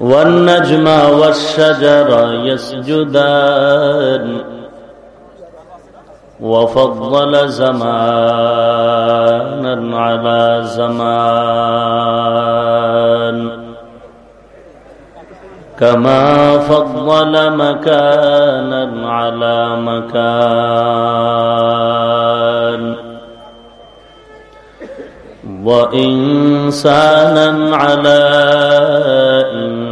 والنجم والشجر يسجدان وفضل زمانا على زمان كما فضل مكانا على مكان وإنسانا على إنسان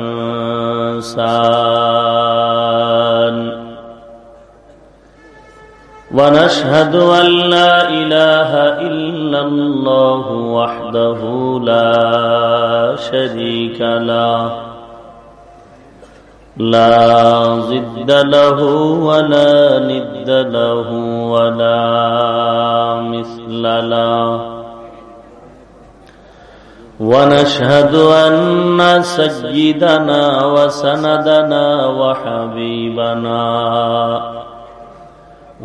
ونشهد أن لا إله إلا الله وحده لا شريك له. لا ضد له ولا ند له ولا مثل له. ونشهد أن سيدنا وسندنا وحبيبنا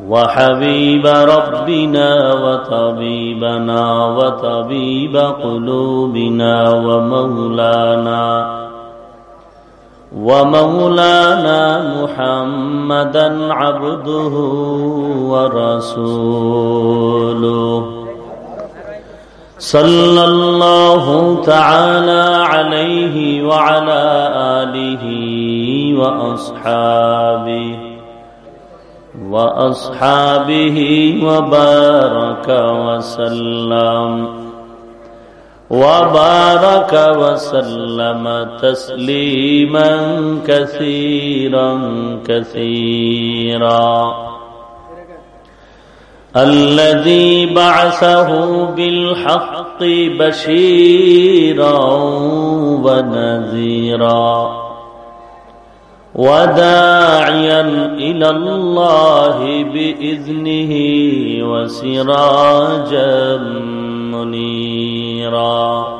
وحبيب ربنا وطبيبنا وطبيب قلوبنا ومولانا ومولانا محمدا عبده ورسوله. صلى الله تعالى عليه وعلى آله وأصحابه وأصحابه وبارك وسلم وبارك وسلم تسليما كثيرا كثيرا الذي بعثه بالحق بشيرا ونذيرا وداعيا إلى الله بإذنه وسراجا منيرا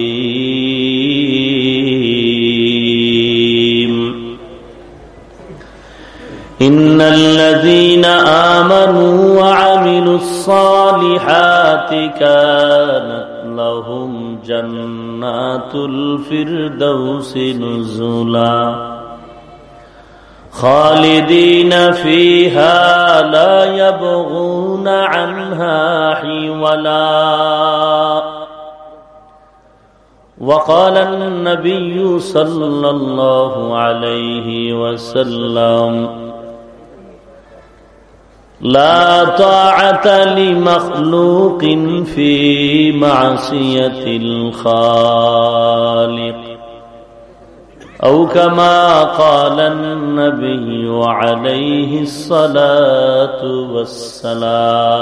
إن الذين آمنوا وعملوا الصالحات كانت لهم جنات الفردوس نزلا خالدين فيها لا يبغون عنها حولا. وقال النبي صلى الله عليه وسلم لا طاعة لمخلوق في معصية الخالق. أو كما قال النبي عليه الصلاة والسلام.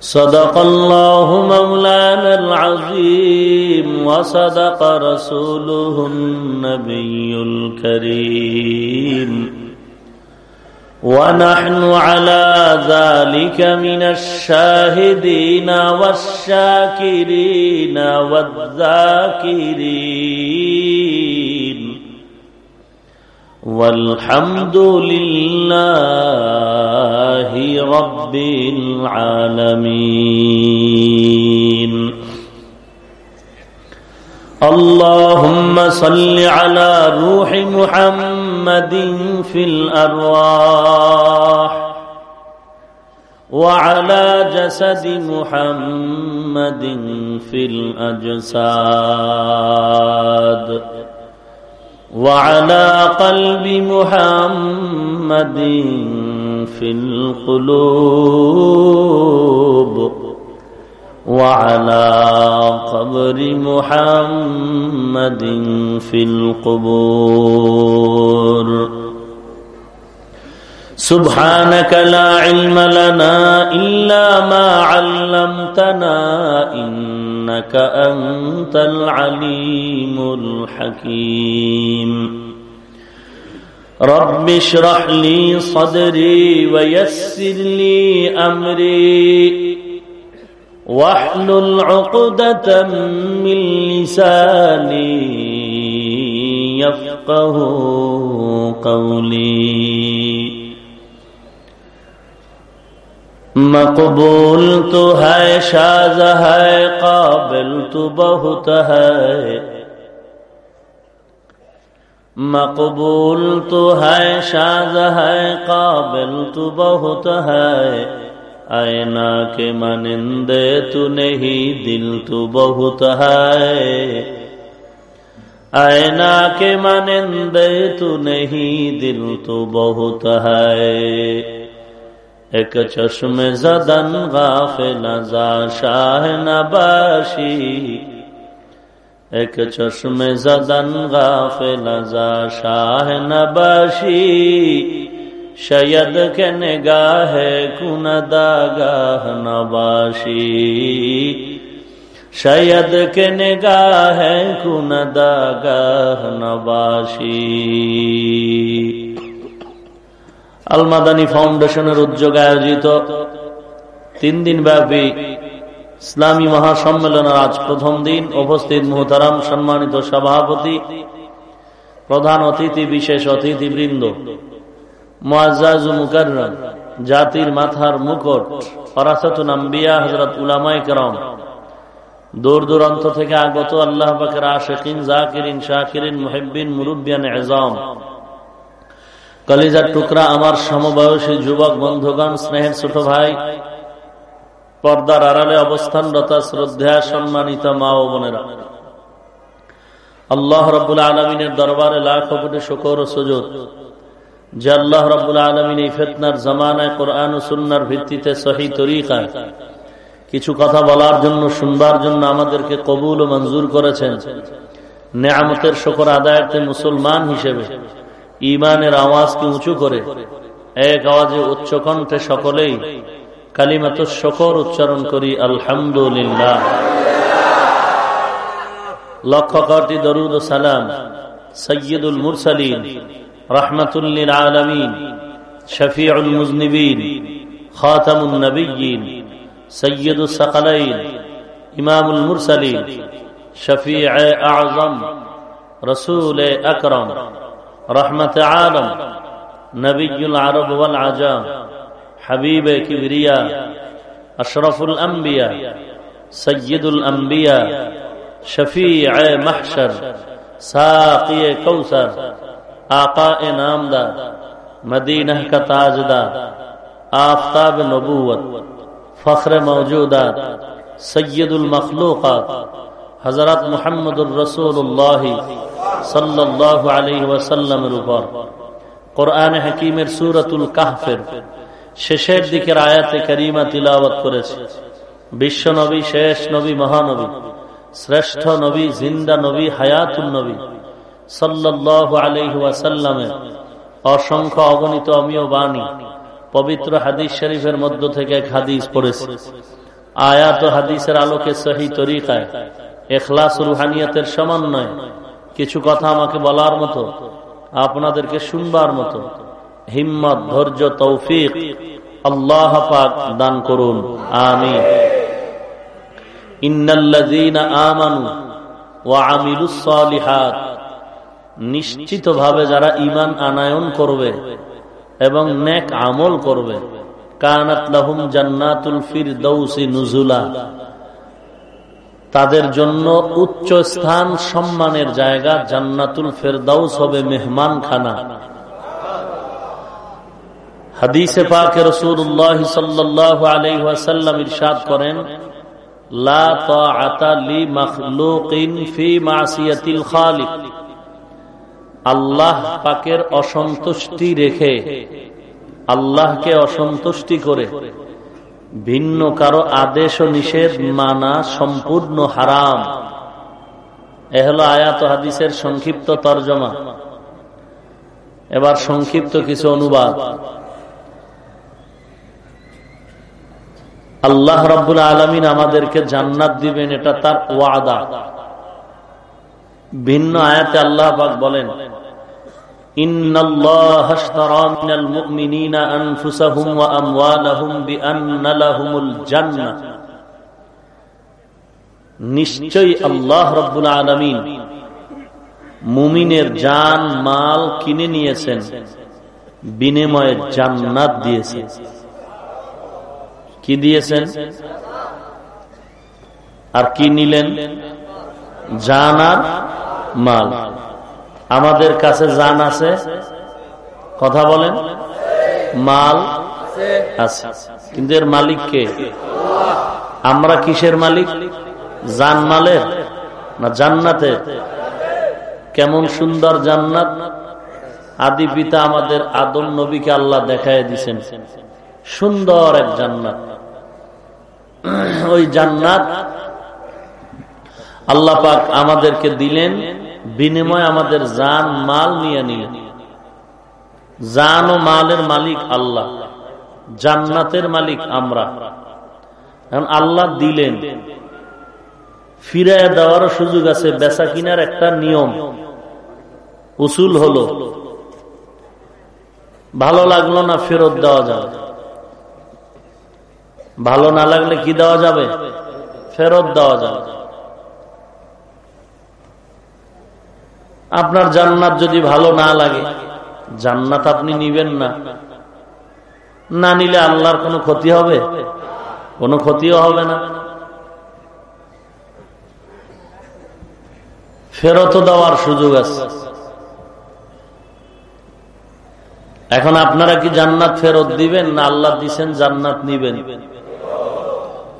صدق الله مولانا العظيم وصدق رسوله النبي الكريم. ونحن على ذلك من الشاهدين والشاكرين والذاكرين. والحمد لله رب العالمين. اللهم صل على روح محمد في الأرواح وعلى جسد محمد في الأجساد وعلى قلب محمد في القلوب وعلى قبر محمد في القبور. سبحانك لا علم لنا إلا ما علمتنا إنك أنت العليم الحكيم. رب اشرح لي صدري ويسر لي أمري. واحلل عقدة من لساني يفقه قولي. مقبول تو ہے شاز ہے قابل تو بہت ہے مقبول تو ہے شاز ہے قابل تو بہت ہے आयना के मानिंदे तू नहीं दिल तू बहुत है आयना के मानिंदे तू नहीं दिल तो बहुत है एक चश्मे जदन गाफिल जा शाह नबाशी एक चश्मे जदन गाफिल जा शाह नबाशी শয়দ কে নিগাহ কুনদাগাহ নবাশি শয়দ কে নিগাহ কুনদাগাহ নবাশি আলমাদানি ফাউন্ডেশনের উদ্যোগে আয়োজিত তিন দিন ব্যাপী ইসলামী মহাসম্মেলনের আজ প্রথম দিন উপস্থিত মোহতারাম সম্মানিত সভাপতি, প্রধান অতিথি, বিশেষ অতিথি জাতির মাথার মুকুট ফরাসতুনাম্বিয়া হজরত উলামাই করম। দূর দূরান্ত থেকে আগত আল্লাহ আশেকিন, জাকিরিন, শাকিরিন মুহিবিন মুরুবিয়ান এজম। কলিজার টুকরা আমার সমবয়সী যুবক বন্ধুগণ, স্নেহের ছোট ভাই, পর্দার আড়ালে অবস্থানরত শ্রদ্ধা সম্মানিত মা ও বোনেরা। আল্লাহ রবুল আলমিনের দরবারে লাখ কোটি শকর ও সুযোগ যে আল্লাহ রবুল আলমিন এই ফেতনার জামানায় কোরআন সুন্নার ভিত্তিতে সহি তরিকায় কিছু কথা বলার জন্য, শুনবার জন্য আমাদেরকে কবুল ও মঞ্জুর করেছেন। নেয়ামতের শকর আদায়তে মুসলমান হিসেবে ইমানের আওয়াজকে উঁচু করে, এক আওয়াজে উচ্চ কণ্ঠে সকলেই কালিমাত শকর উচ্চারণ করি, আলহামদুলিল্লাহ। লক্ষ কটি দরুদ সালাম সৈয়দুল মুরসালিন رحمة للعالمين شفيع المذنبين خاتم النبيين سيد الثقلين إمام المرسلين شفيع أعظم رسول أكرم رحمة عالم نبي العرب والعجام حبيب كبرياء أشرف الأنبياء سيد الأنبياء شفيع محشر ساقي كوثر آقا نام دا، مدینہ کا تاج دا، آفتاب نبوت، فخر موجودات سید المخلوقات حضرت محمد الرسول اللہ صلی اللہ علیہ وسلم البر قرآن حکیم سورت الকাহফের শেষের দিকের کریمہ تلاوت তিলাওয়াত করেছে نبی شیش শেষ নবী মহানবী শ্রেষ্ঠ নবী জিন্দা নবী হায়াতুল সাল্লাহ অসংখ্য অগণিত অমীয় বাণী পবিত্র হাদিস শরীফের মধ্য থেকে এক হাদিস পড়েছে। আয়াত হাদিসের আলোকে সহি তরিকায় এখলাস রুহানিয়তের সমন্বয় কিছু কথা আমাকে বলার মতো, আপনাদেরকে শুনবার মতো হিম্মত, ধৈর্য, তৌফিক আল্লাহ পাক দান করুন। আমি নিশ্চিত ভাবে যারা ইমান আনায়ন করবে এবং নেক আমল করবে জান্নাতুল ফির দৌসি নুজুলা। তাদের জন্য উচ্চ স্থান সম্মানের জায়গা জান্নাতুল ফেরদাউস হবে মেহমান খানা হাদিসে পাকে রসুল্লাহ সাল্লাহ আলহাসাল্লাম ইরশাদ করেন আল্লাহ পাকের অসন্তুষ্টি রেখে, আল্লাহকে অসন্তুষ্টি করে। ভিন্ন কারও আদেশ ও নিষেধ মানা সম্পূর্ণ হারাম। এ হলো আয়াত হাদিসের সংক্ষিপ্ত তর্জমা। এবার সংক্ষিপ্ত কিছু অনুবাদ। আল্লাহ রব্বুল আলমিন আমাদেরকে জান্নাত দিবেন, এটা তার ওয়াদা। ভিন্ন আয়াতে আল্লাহ বলেন إن الله اشترى من المؤمنين أنفسهم وأموالهم بأن لهم الجنة নিশ্চয়ই আল্লাহ রব্বুল আলমিন মুমিনের জান মাল কিনে নিয়েছেন বিনিময়ে জান্নাত দিয়েছেন কি দিয়েছেন আর কি নিলেন জান আর মাল আমাদের কাছে জান আছে? কথা বলেন। মাল আছে। কিন্তু এর মালিক কে? আমরা কিসের মালিক? জান মালের? না জান্নাতের? কেমন সুন্দর জান্নাত। আদি পিতা আমাদের আদম নবীকে আল্লাহ দেখায় দিছেন। সুন্দর এক জান্নাত। ওই জান্নাত আল্লাহ পাক আমাদেরকে দিলেন। বিনিময় আমাদের জান, মাল নিয়ে নিলেন জান ও মালের মালিক আল্লাহ, জান্নাতের মালিক আমরা। এখন আল্লাহ দিলেন ফিরাইয়া দেওয়ার সুযোগ আছে, বেচা কিনার একটা নিয়ম। উসুল হলো, ভালো লাগল না ফেরত দেওয়া যাবে? ভালো না লাগলে কি দেওয়া যাবে? ফেরত দেওয়া যাবে। আপনার জান্নাত যদি ভালো না লাগে, জান্নাত আপনি নিবেন না। না নিলে আল্লাহর কোনো ক্ষতি হবে? কোনো ক্ষতিও হবে না। ফেরত দেওয়ার সুযোগ আছে। এখন আপনারা কি জান্নাত ফেরত দিবেন না আল্লাহ দিছেন জান্নাত নিবেন?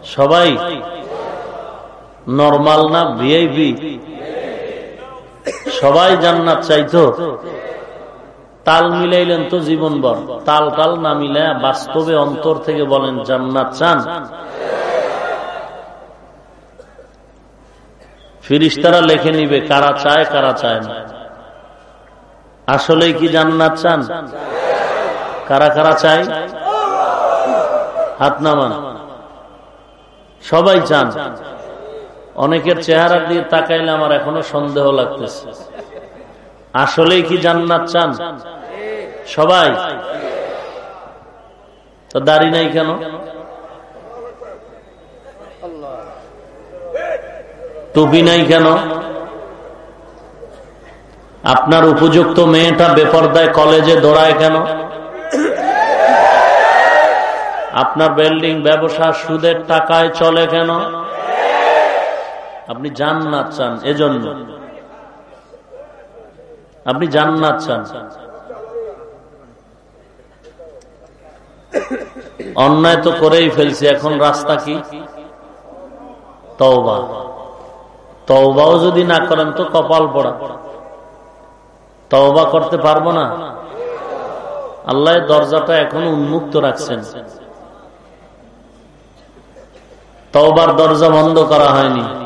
সবাই নর্মাল না ভিআইপি? সবাই জান্নাত চাইতো। তাল মিলাইলেন তো জীবন বর তাল তাল না মিলে বাস্তবে অন্তর থেকে বলেন, জান্নাত চান? ফিরিস্তারা লেখে নিবে, কারা চায় কারা চায় না? আসলেই কি জান্নাত চান? কারা কারা চাই হাত নামান। সবাই চান। অনেকের চেহারা দিয়ে তাকাইলে আমার এখনও সন্দেহ লাগতেছে। আসলেই কি জান্নাত চান? সবাই? তো দাড়ি নাই কেন? টুপি নাই কেন? আপনার উপযুক্ত মেয়েটা বেপরদায় কলেজে দৌড়ায় কেন? আপনার বিল্ডিং, ব্যবসা, সুদের টাকায় চলে কেন? আপনি জান্নাত চান, এজন্য। আপনি জান্নাত চান। অন্যায় তো করেই ফেলছি, এখন রাস্তা কি? তওবা। তওবাও যদি না করেন তো কপাল পড়া। তওবা করতে পারব না? আল্লাহ দরজাটা এখন উন্মুক্ত রাখছেন। তওবার দরজা বন্ধ করা হয়নি।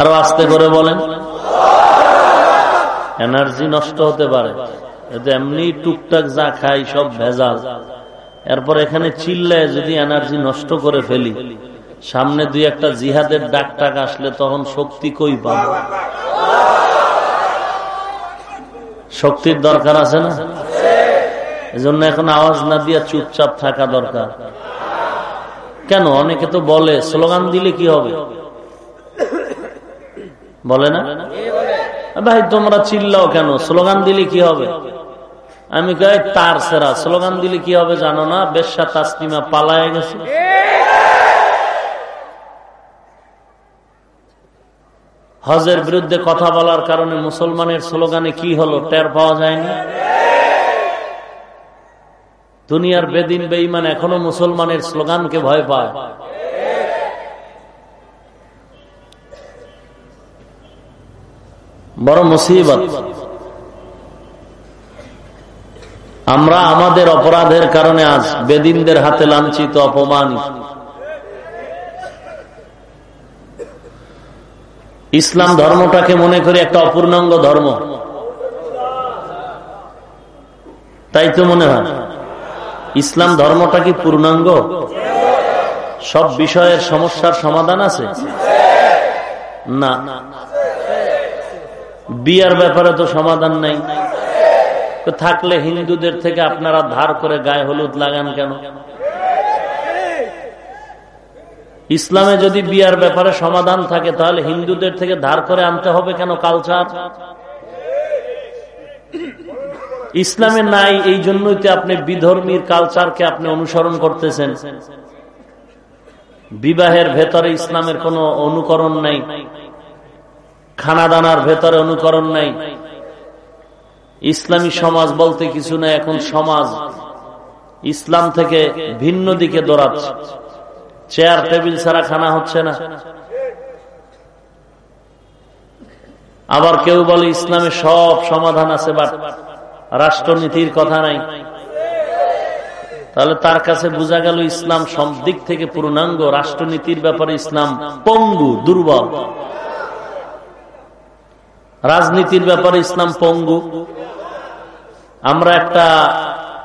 আরও আস্তে করে বলেন। এনার্জি নষ্ট হতে পারে। এমনি টুকটাক যা খাই সব ভেজাল। এরপর এখানে চিল্লায় যদি এনার্জি নষ্ট করে ফেলি, সামনে দুই একটা জিহাদের ডাক টাক আসলে তখন শক্তি কই পাব? শক্তির দরকার আছে না? এজন্য এখন আওয়াজ না দিয়া চুপচাপ থাকা দরকার। কেন? অনেকে তো বলে, স্লোগান দিলে কি হবে? বলে না? ভাই, তোমরা চিল্লাও কেন? স্লোগান দিলে কি হবে? আমি গাই তার সেরা। স্লোগান দিলে কি হবে জানো না? বেশা তাসলিমা পালায় গেছে। হজের বিরুদ্ধে কথা বলার কারণে মুসলমানের স্লোগানে কি হলো? টের পাওয়া যায়নি? দুনিয়ার বেদিন বেইমান এখনও মুসলমানের স্লোগানকে ভয় পায়। বড় মুসিবত। আমরা আমাদের অপরাধের কারণে আজ বেদিনদের হাতে লাঞ্ছিত, অপমানিত। ইসলাম ধর্মটাকে মনে করি একটা অপূর্ণাঙ্গ ধর্ম। তাই তো মনে হয়, ইসলাম ধর্মটা কি পূর্ণাঙ্গ? সব বিষয়ের সমস্যার সমাধান আছে? না। বিয়ার ব্যাপারে তো সমাধান নাই। থাকলে হিন্দুদের থেকে আপনারা ধার করে গায়ে হলুদ লাগান কেন? ইসলামে যদি বিয়ার ব্যাপারে সমাধান থাকে, তাহলে হিন্দুদের থেকে ধার করে আনতে হবে কেন কালচার? ইসলামে নাই, এই জন্যই তো আপনি বিধর্মীর কালচারকে আপনি অনুসরণ করতেছেন। বিবাহের ভেতরে ইসলামের কোনো অনুকরণ নাই। খানা দানার ভেতরে অনুকরণ নাই। ইসলামী সমাজ বলতে কিছু নাই, এখন সমাজ ইসলাম থেকে ভিন্ন দিকে দৌড়াচ্ছে। চেয়ার, টেবিল ছাড়া খানা হচ্ছে না। আবার কেউ বলে ইসলামে সব সমাধান আছে, বাট রাষ্ট্রনীতির কথা নাই। তাহলে তার কাছে বোঝা গেল ইসলাম সব দিক থেকে পূর্ণাঙ্গ। রাষ্ট্রনীতির ব্যাপারে ইসলাম পঙ্গু, দুর্বল। রাজনীতির ব্যাপারে ইসলাম পঙ্গু। আমরা একটা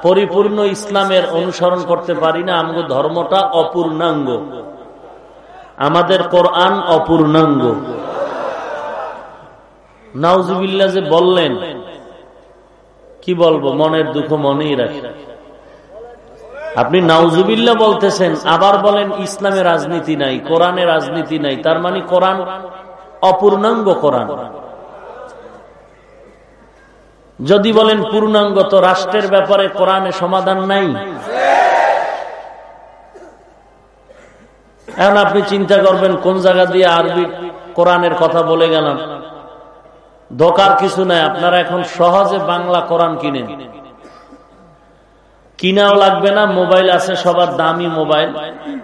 পরিপূর্ণ ইসলামের অনুসরণ করতে পারি না আমাদের ধর্মটা অপূর্ণাঙ্গ। আমাদের কোরআন অপূর্ণাঙ্গ। নাউজুবিল্লা যে বললেন, কি বলব, মনের দুঃখ মনেই রাখি। আপনি নাউজুবিল্লা বলতেছেন, আবার বলেন ইসলামে রাজনীতি নাই, কোরআনে রাজনীতি নাই, তার মানে কোরআন অপূর্ণাঙ্গ কোরআন। যদি বলেন পূর্ণাঙ্গ তো রাষ্ট্রের ব্যাপারে কোরআনে সমাধান নাই। এখন আপনি চিন্তা করবেন, কোন জায়গা দিয়ে আরবি কোরআনের কথা বলে গেলাম? ধোকার কিছু নাই, আপনারা এখন সহজে বাংলা কোরআন কিনেন। কিনাও লাগবে না, মোবাইল আছে, সবার দামি মোবাইল।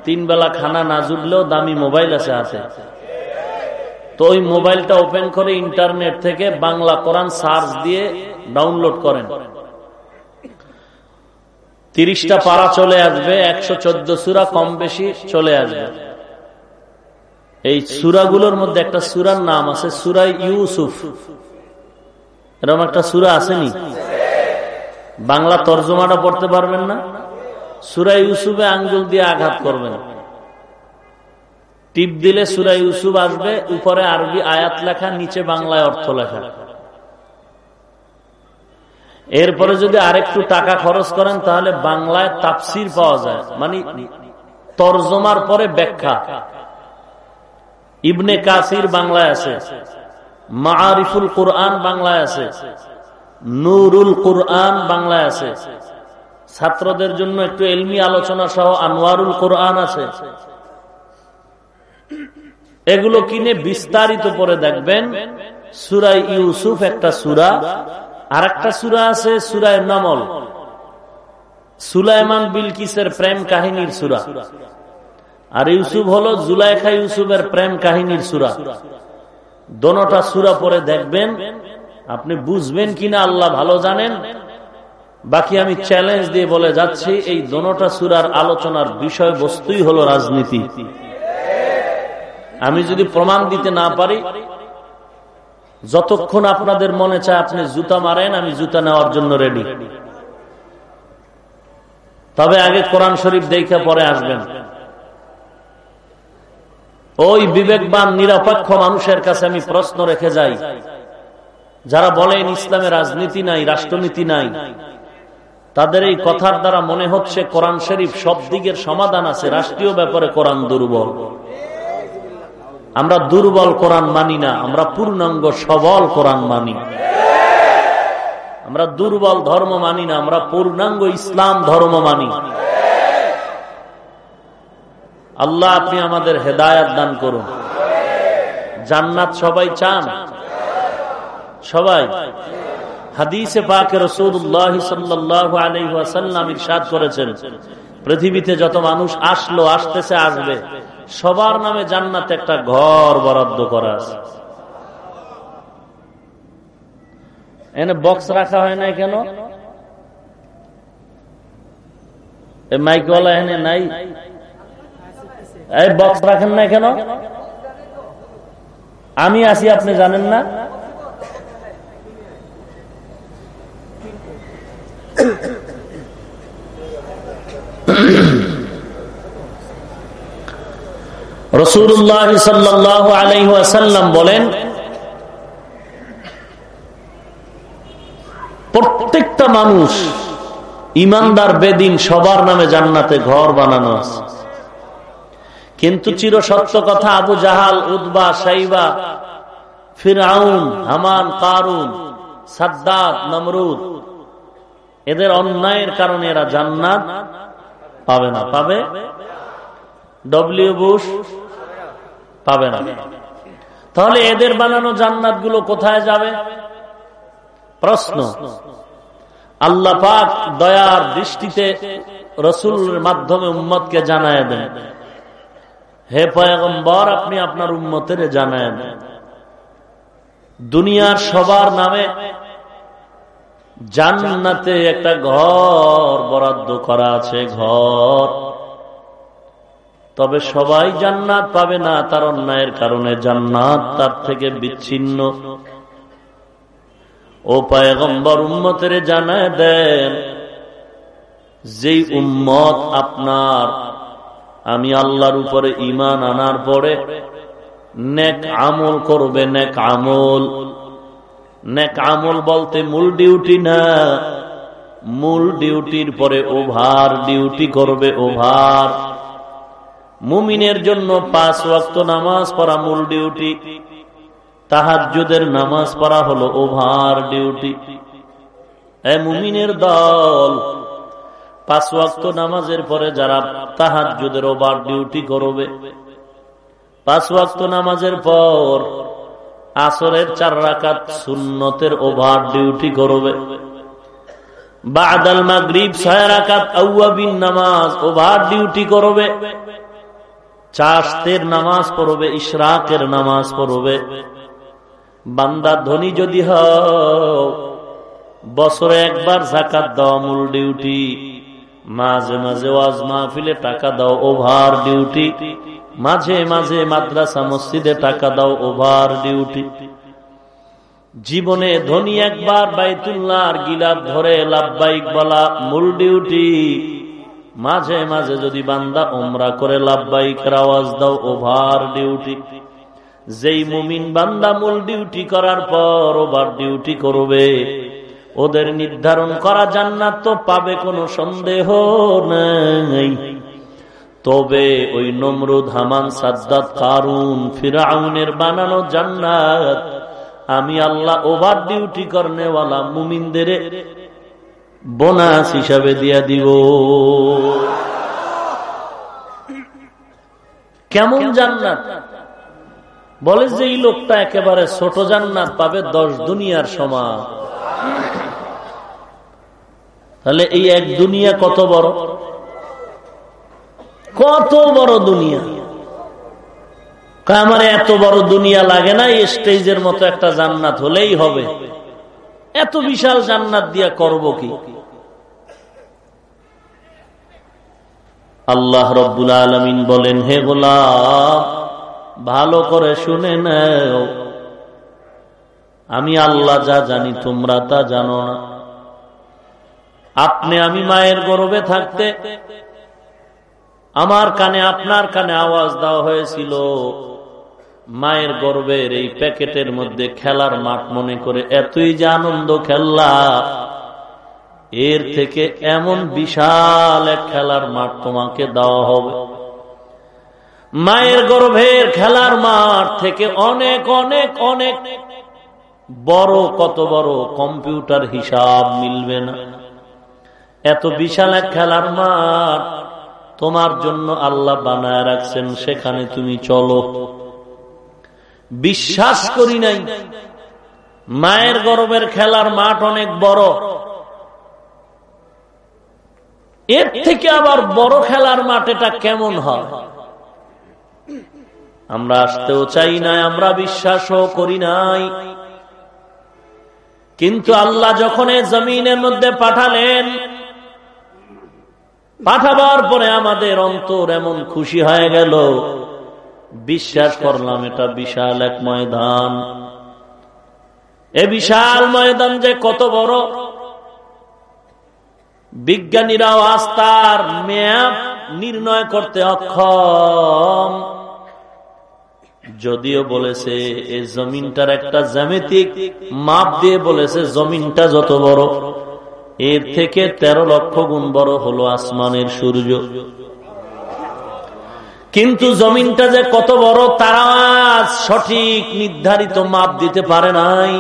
তিন বেলা খানা না জুটলেও দামি মোবাইল আছে হাতে। তো ওই মোবাইলটা ওপেন করে ইন্টারনেট থেকে বাংলা কোরআন সার্চ দিয়ে ডাউনলোড করেন। তিরিশটা পারা চলে আসবে, একশো চোদ্দ সুরা কম বেশি চলে আসবে। এই সুরাগুলোর মধ্যে একটা সুরার নাম আছে সুরাই ইউসুফ। এরকম একটা সুরা আসেনি? বাংলা তর্জমাটা পড়তে পারবেন না? সুরাই ইউসুফে আঙ্গুল দিয়ে আঘাত করবেন। টিপ দিলে সুরাই ইউসুফ আসবে, উপরে আরবি আয়াত লেখা, নিচে বাংলায় অর্থ লেখা। এরপরে যদি আরেকটু টাকা খরচ করেন, তাহলে বাংলায় তাপসির পাওয়া যায়। মানে তর্জমার পরে ব্যাখ্যা। ইবনে কাসির বাংলায় আছে। মারিফুল কোরআন বাংলায় আছে। নুরুল কোরআন বাংলায় আছে। ছাত্রদের জন্য একটু এলমি আলোচনা সহ আনোয়ারুল কোরআন আছে। এগুলো কিনে বিস্তারিত পরে দেখবেন। সুরাই ইউসুফ একটা সুরা আর একটা সুরা আছে সুরায় নমল। সুলাইমান বিলকিসের প্রেম কাহিনীর সুরা। আর ইউসুফ হলো জুলাইখা ইউসুফের প্রেম কাহিনীর সুরা। দোনোটা সুরা পরে দেখবেন, আপনি বুঝবেন কিনা আল্লাহ ভালো জানেন। বাকি আমি চ্যালেঞ্জ দিয়ে বলে যাচ্ছি, এই দোনোটা সুরার আলোচনার বিষয়বস্তুই হলো রাজনীতি। আমি যদি প্রমাণ দিতে না পারি, যতক্ষণ আপনাদের মনে চায় আপনি জুতা মারেন, আমি জুতা নেওয়ার জন্য রেডি তবে আগে কোরআন শরীফ দেখে পরে আসবেন। ওই বিবেকবান, নিরপেক্ষ মানুষের কাছে আমি প্রশ্ন রেখে যাই। যারা বলেন ইসলামে রাজনীতি নাই, রাষ্ট্রনীতি নাই, তাদের এই কথার দ্বারা মনে হচ্ছে কোরআন শরীফ সব দিকের সমাধান আছে, রাষ্ট্রীয় ব্যাপারে কোরআন দুর্বল। আমরা দুর্বল কোরআন মানি না, আমরা পূর্ণাঙ্গ সবল কোরআন মানি। আমরা দুর্বল ধর্ম মানি না, আমরা পূর্ণাঙ্গ ইসলাম ধর্ম মানি। আল্লাহ, আপনি আমাদের হেদায়াত দান করুন। জান্নাত সবাই চান? সবাই? হাদিসে পাকে রসুল্লাহ সাল্লাহ আলহাসাল্লাম ইরশাদ করেছেন, পৃথিবীতে যত মানুষ আসলো, আসতেছে, আসবে। সবার নামে জান্নাতে একটা ঘর বরাদ্দ করা আছে। এনে বক্স রাখা হয় না কেন? মাইকওয়ালা এখানে নাই? এই বক্স রাখেন না কেন? আমি আসি আপনি জানেন না? রসুল্লাহ সাল্লাহ বলেন, প্রত্যেকটা মানুষ ইমানদার বেদিন সবার নামে জান্নাতে ঘর বানানো আছে। কিন্তু চির সত্য কথা আবু জাহাল উদ্বা সাইবা ফিরাউন হামান, কারুন, সাদ্দাত, নমরুদ, এদের অন্যায়ের কারণে এরা জান্নাত পাবে না, পাবে? ডব্লিউ বুশ পাবে না। তাহলে এদের বানানো জান্নাতগুলো কোথায় যাবে? প্রশ্ন। আল্লাহ পাক দয়ার দৃষ্টিতে রসুলের মাধ্যমে উম্মতকে জানায় দেন। হে পয়গম্বর, আপনি আপনার উম্মতের জানায় দেন। দুনিয়ার সবার নামে জান্নাতে একটা ঘর বরাদ্দ করা আছে, ঘর। তবে সবাই জান্নাত পাবে না, তার অন্যায়ের কারণে জান্নাত তার থেকে বিচ্ছিন্ন। ও পায়গম্বর, উম্মতের জানায় দেন, যেই উম্মত আপনার, আমি আল্লাহর উপরে ইমান আনার পরে নেক আমল করবে, নেক আমল। নেক আমল বলতে মূল ডিউটি না, মূল ডিউটির পরে ওভার ডিউটি করবে, ওভার। মুমিনের জন্য পাঁচ ওয়াক্ত নামাজ পড়া মূল ডিউটি। তাহাজুদের নামাজ পড়া হলো ওভার ডিউটি। মুমিনের দল, পাঁচ ওয়াক্ত নামাজের পরে যারা তাহাজুদের ওভার ডিউটি করবে, পাঁচ ওয়াক্ত নামাজের পর আসরের চার রাকাত সুন্নতের ওভার ডিউটি করবে। বাদাল মাগরিব ছয় রাকাত আউয়াবিন নামাজ ওভার ডিউটি করবে। চাষতের নামাজ পড়বে, ইশরাকের নামাজ পড়বে। বান্দা ধনী যদি হ বছরে একবার জাকাত দেওয়া মূল ডিউটি। মাঝে মাঝে ওয়াজ মাহফিলে টাকা দাও, ওভার ডিউটি। মাঝে মাঝে মাদ্রাসা মসজিদে টাকা দাও, ওভার ডিউটি। জীবনে ধনী একবার বাইতুল্লাহর গিলাপ ধরে লাভবাইক বলা মূল ডিউটি। মাঝে মাঝে যদি বান্দা ওমরা করে লাভবাইকের আওয়াজ দাও, ওভার ডিউটি। যেই মুমিন বান্দা মূল ডিউটি করার পর ওভার ডিউটি করবে, ওদের নির্ধারণ করা জান্নাত তো পাবে কোনো সন্দেহ নেই। তবে ওই নমরুদ, হামান, সাদ্দাত, কারুন, ফিরাউনের বানানো জান্নাত, আমি আল্লাহ ওভার ডিউটি করনেওয়ালা মুমিনদের বোনাস হিসাবে দিয়া দিব। কেমন জান্নাত? বলে যে এই লোকটা একেবারে ছোট জান্নাত পাবে দশ দুনিয়ার সমান। তাহলে এই এক দুনিয়া কত বড়? কত বড় দুনিয়া? আমার এত বড় দুনিয়া লাগে না স্টেজের মতো একটা জান্নাত হলেই হবে। এত বিশাল জান্নাত দিয়া করব কি? আল্লাহ রব্বুল আলমিন বলেন, হে গোলাম, ভালো করে শুনে নেও। আমি আল্লাহ যা জানি, তোমরা তা জানো না। আপনি আমি মায়ের গর্বে থাকতে আমার কানে আপনার কানে আওয়াজ দেওয়া হয়েছিল। মায়ের গর্বের এই প্যাকেটের মধ্যে খেলার মাঠ মনে করে এতই যে আনন্দ খেললা। এর থেকে এমন বিশাল এক খেলার মাঠ তোমাকে দেওয়া হবে। মায়ের গর্ভের খেলার মাঠ থেকে অনেক অনেক অনেক বড়, কত বড় কম্পিউটার হিসাব মিলবে না। এত বিশাল এক খেলার মাঠ তোমার জন্য আল্লাহ বানায় রাখছেন, সেখানে তুমি চলো। বিশ্বাস করি নাই। মায়ের গরবের খেলার মাঠ অনেক বড়। এর থেকে আবার বড় খেলার মাঠ এটা কেমন হয়? আমরা আসতেও চাই নাই, আমরা বিশ্বাসও করি নাই। কিন্তু আল্লাহ যখন জমিনের মধ্যে পাঠালেন, পাঠাবার পরে আমাদের অন্তর এমন খুশি হয়ে গেল। বিশ্বাস করলাম, এটা বিশাল এক ময়দান। এ বিশাল ময়দান যে কত বড়। বিজ্ঞানীরাও আস্তার মেয়াদ নির্ণয় করতে অক্ষম। যদিও বলেছে এই জমিনটার একটা জ্যামিতিক মাপ দিয়ে বলেছে, জমিনটা যত বড়, এর থেকে ১৩ লক্ষ গুণ বড় হলো আসমানের সূর্য। কিন্তু জমিনটা যে কত বড়, তারা সঠিক নির্ধারিত মাপ দিতে পারে নাই।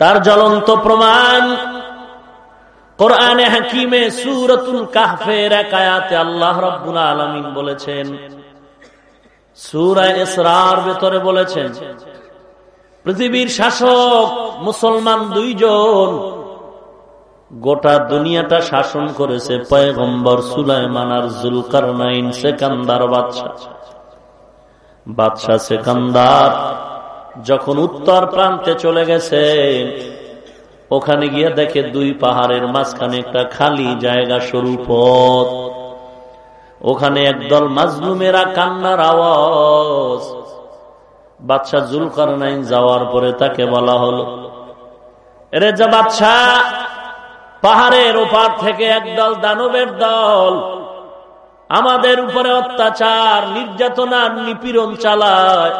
তার জ্বলন্ত প্রমাণ, কোরআনে হাকিমে সুরতুল কাহফের একায়াতে আল্লাহ রব্বুল আলমিন বলেছেন সুরায় এসরার ভেতরে বলেছেন, পৃথিবীর শাসক মুসলমান দুইজন গোটা দুনিয়াটা শাসন করেছে পয়গম্বর সুলাইমান আর জুলকার নাইন সেকান্দার বাদশাহ। বাদশাহ সেকান্দার যখন উত্তর প্রান্তে চলে গেছে, ওখানে গিয়ে দেখে দুই পাহাড়ের মাঝখানে একটা খালি জায়গা সরু পথ। ওখানে একদল মাজলুমেরা কান্নার আওয়াজ। বাচ্চা জুলকার নাইন যাওয়ার পরে তাকে বলা হলো, এরে যা বাচ্চা পাহাড়ের ওপার থেকে একদল দানবের দল আমাদের উপরে অত্যাচার, নির্যাতনা নিপীড়ন চালায়।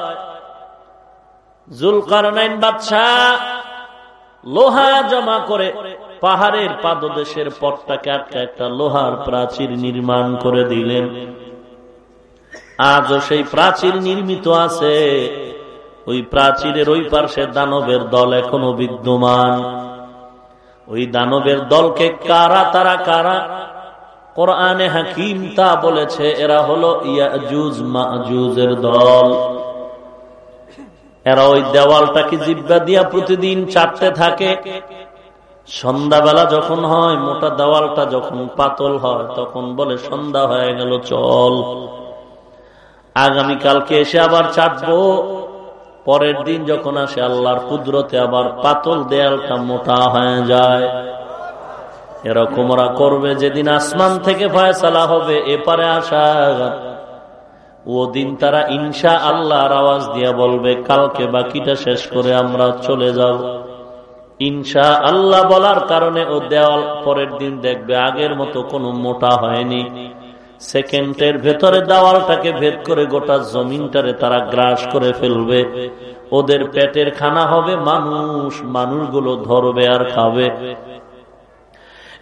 পাহাড়ের পাদদেশের পথটাকে আটকা একটা লোহার প্রাচীর নির্মাণ করে দিলেন। আজও সেই প্রাচীর নির্মিত আছে। ওই প্রাচীরের ওই পার্শ্বে দানবের দল এখনও বিদ্যমান। ওই দানবের দলকে কারা, তারা কারা? কোরআনে হাকিম তা বলেছে, এরা হলো ইয়াজুজ মাজুজের দল। এরা ওই দেওয়ালটাকে জিব্বা দিয়া প্রতিদিন চাটতে থাকে। সন্ধ্যাবেলা যখন হয়, মোটা দেওয়ালটা যখন পাতল হয়, তখন বলে, সন্ধ্যা হয়ে গেল, চল। আগামীকালকে এসে আবার চাটবো। পরের দিন যখন আসে, আল্লাহর কুদরতে আবার পাতল দেয়ালটা মোটা হয়ে যায়। এরকম ওরা করবে, যেদিন আসমান থেকে ফয়সালা হবে, এপারে আসা। ও দিন তারা ইনশা আল্লাহর আওয়াজ দিয়া বলবে, কালকে বাকিটা শেষ করে আমরা চলে যাব। ইনশা আল্লাহ বলার কারণে ও দেওয়াল পরের দিন দেখবে আগের মতো কোনো মোটা হয়নি। সেকেন্ডের ভেতরে দেওয়ালটাকে ভেদ করে গোটা জমিনটারে তারা গ্রাস করে ফেলবে। ওদের পেটের খানা হবে, মানুষ মানুষগুলো ধরবে আর খাবে।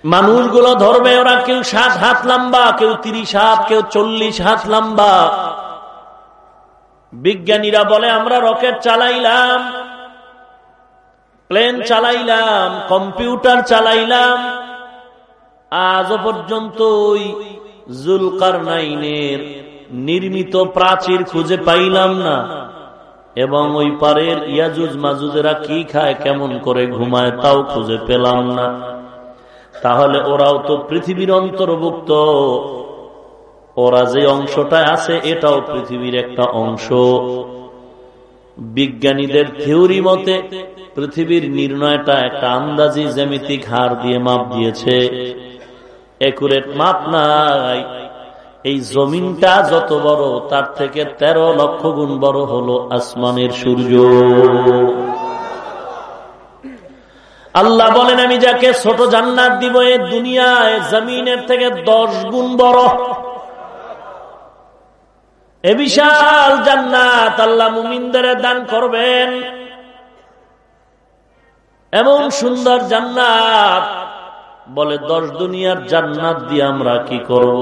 মানুষগুলো ধরবে, ওরা কেউ ষাট হাত লম্বা, কেউ তিরিশ হাত, কেউ চল্লিশ হাত লম্বা। বিজ্ঞানীরা বলে, আমরা রকেট চালাইলাম, প্লেন চালাইলাম, কম্পিউটার চালাইলাম আজ পর্যন্ত ওই জুলকার নাইনের নির্মিত প্রাচীর খুঁজে পাইলাম না। এবং ওই পারের ইয়াজুজ মাজুজেরা কি খায়, কেমন করে ঘুমায়, তাও খুঁজে পেলাম না। তাহলে ওরাও তো পৃথিবীর অন্তর্ভুক্ত। ওরা যে অংশটা আছে, এটাও পৃথিবীর একটা অংশ। বিজ্ঞানীদের থিওরি মতে, পৃথিবীর নির্ণয়টা একটা আন্দাজি জ্যামিতিক হার দিয়ে মাপ দিয়েছে। একুরেট মাপ নাই। এই জমিনটা যত বড়, তার থেকে ১৩ লক্ষ গুণ বড় হলো আসমানের সূর্য। আল্লাহ বলেন, আমি যাকে ছোট জান্নাত দিব, এ দুনিয়ায় জমিনের থেকে দশ গুণ বড়। এ বিশাল জান্নাত আল্লাহ মুমিনদের দান করবেন। এমন সুন্দর জান্নাত বলে, দশ দুনিয়ার জান্নাত দিয়ে আমরা কি করব।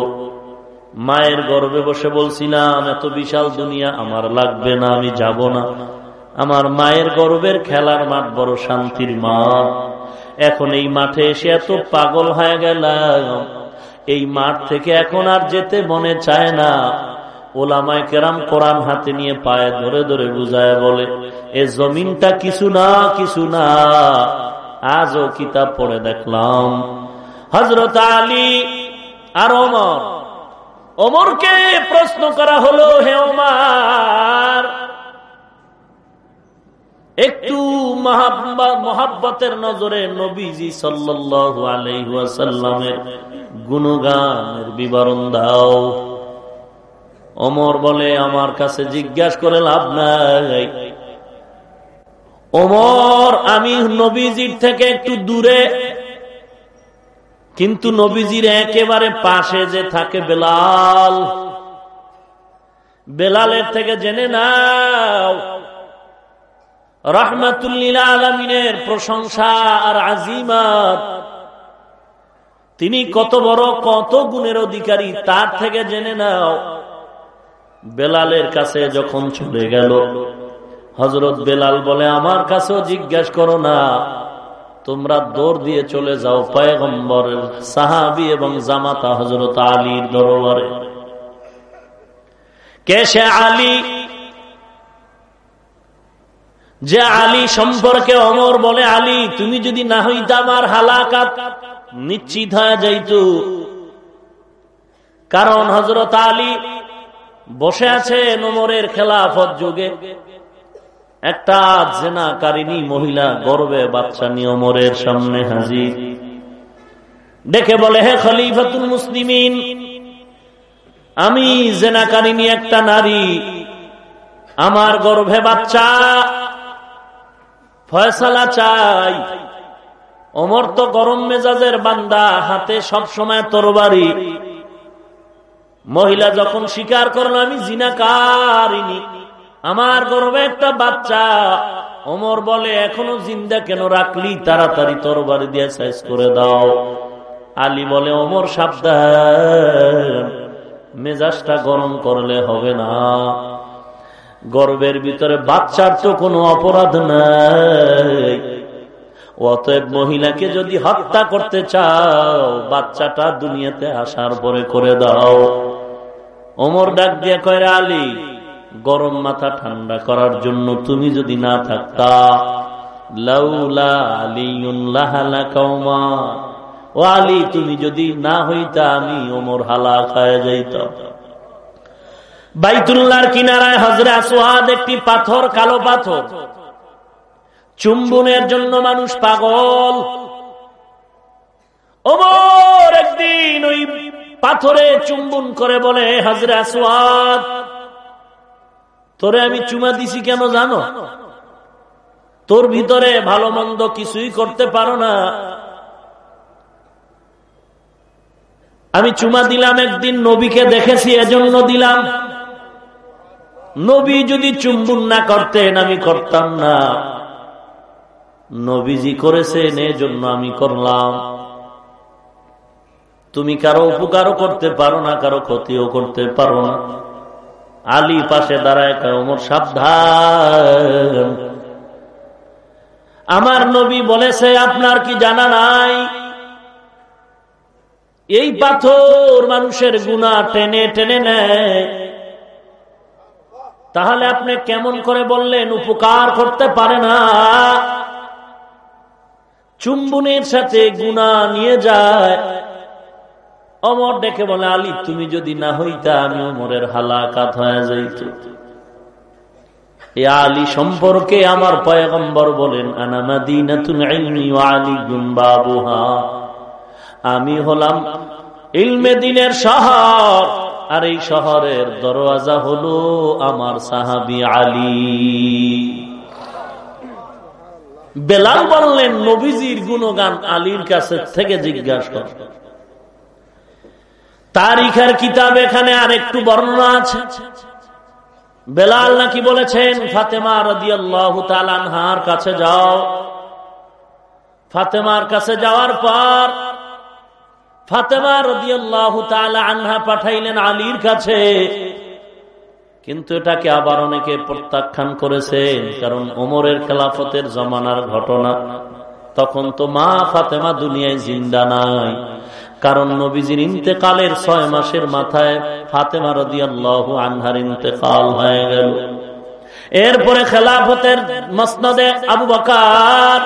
মায়ের গর্বে বসে বলছিলাম, এত বিশাল দুনিয়া, আমার লাগবে না, আমি যাব না। আমার মায়ের গর্বের খেলার মাঠ বড় শান্তির মাঠ। এখন এই মাঠে এসে এত পাগল হয়ে গেলাম। এই মাঠ থেকে এখন আর যেতে মনে চায় না। ওলামায় কেরাম কোরআন হাতে নিয়ে পায়ে ধরে ধরে বুঝায় বলে, এ জমিনটা কিছু না কিছু না। আজও কিতাব পড়ে দেখলাম। হজরত আলী আর অমর অমরকে প্রশ্ন করা হলো, হে ওমার, একটু মহাব্বতের নজরে নবীজি সাল্লাল্লাহু আলাইহি গুণগানের বিবরণ দাও। অমর বলে, আমার কাছে জিজ্ঞাসা করে লাভ নাই। ওমর, আমি নবীজির থেকে একটু দূরে। কিন্তু নবীজির একেবারে পাশে যে থাকে বেলাল। বেলালের থেকে জেনে নাও রহমাতুল্লিল আলমিনের প্রশংসা আর আজিমাত। তিনি কত বড়, কত গুণের অধিকারী, তার থেকে জেনে নাও। বেলালের কাছে যখন চলে গেল হজরত বেলাল বলে, আমার কাছেও জিজ্ঞাসা করো না। তোমরা দৌড় দিয়ে চলে যাও পয়গম্বরের সাহাবি এবং জামাতা হজরত আলীর দরবারে। কে সে আলী? যে আলী সম্পর্কে অমর বলে, আলী, তুমি যদি না হইতে আমার হালাকাত নিশ্চিত হয়ে যাইত। কারণ হজরত আলী বসে আছে নমরের খেলাফত যুগে। একটা জেনাকারিনী মহিলা গর্বে বাচ্চা নিয়মরের সামনে হাজির। দেখে বলে, হে খলিফাতুল মুসলিমিন, আমি জেনাকারিনী একটা নারী, আমার গর্ভে বাচ্চা, ফয়সালা চাই। অমর তো গরম মেজাজের বান্দা, হাতে সব সময় তরবারি। মহিলা যখন স্বীকার করল, আমি জিনাকারিনী আমার গর্বে একটা বাচ্চা। অমর বলে, এখনও জিন্দা কেন রাখলি? তাড়াতাড়ি তরবারি দিয়ে সাইজ করে দাও। আলী বলে অমর সাবধান। মেজাজটা গরম করলে হবে না। গর্বের ভিতরে বাচ্চার তো কোনো অপরাধ নাই। অতএব মহিলাকে যদি হত্যা করতে চাও, বাচ্চাটা দুনিয়াতে আসার পরে করে দাও। অমর ডাক দিয়ে কয় আলী গরম মাথা ঠান্ডা করার জন্য তুমি যদি না থাকতা আলী, তুমি যদি না হইতা, আমি ওমর হালা খায় যাইতাম বাইতুল্লাহর কিনারায় হজরে আসোয়াদ একটি পাথর, কালো পাথর। চুম্বনের জন্য মানুষ পাগল। ওমর একদিন ওই পাথরে চুম্বন করে বলে হজরে আসোয়াদ তোরে আমি চুমা দিছি কেন জানো? তোর ভিতরে ভালো মন্দ কিছুই করতে পারো না। আমি চুমা দিলাম একদিন নবীকে দেখেছি, এজন্য দিলাম। নবী যদি চুম্বুন না করতেন, আমি করতাম না। নবীজি করেছেন, এজন্য আমি করলাম। তুমি কারও উপকারও করতে পারো না, কারও ক্ষতিও করতে পারো না। আলী পাশে দাঁড়ায় ওমর, সাবধান। আমার নবী বলেছে, আপনার কি জানা নাই? এই পাথর মানুষের গুণা টেনে টেনে নেয়। তাহলে আপনি কেমন করে বললেন, উপকার করতে পারে না। চুম্বনের সাথে গুণা নিয়ে যায়। অমর ডেকে বলে, আলী, তুমি যদি না হইতা, আমি অমরের হালাকাত হয়ে যাইত। আলী সম্পর্কে আমার পয়গম্বর বলেন আমি হলাম ইলমে দিনের শহর, আর এই শহরের দরওয়াজা হলো আমার সাহাবি আলী। বেলাল বললেন, নবীজির গুণগান আলীর কাছে থেকে জিজ্ঞাসা তারিখের কিতাব এখানে আর একটু বর্ণনা আছে। বেলাল নাকি বলেছেন, ফাতেমা রদিয়ার কাছে যাও। ফাতেমার কাছে যাওয়ার পর ফাতেমা রদিয়াল্লাহ আনহা পাঠাইলেন আলীর কাছে। কিন্তু এটাকে আবার অনেকে প্রত্যাখ্যান করেছেন, কারণ ওমরের খেলাফতের জমানার ঘটনা। তখন তো মা ফাতেমা দুনিয়ায় জিন্দা নাই। কারণ নবীজির ইন্তেকালের ছয় মাসের মাথায় ফাতেমা রদি আনহার ইন্তেকাল হয়ে গেল। এরপরে খেলাফতের মসনদে আবু বকার,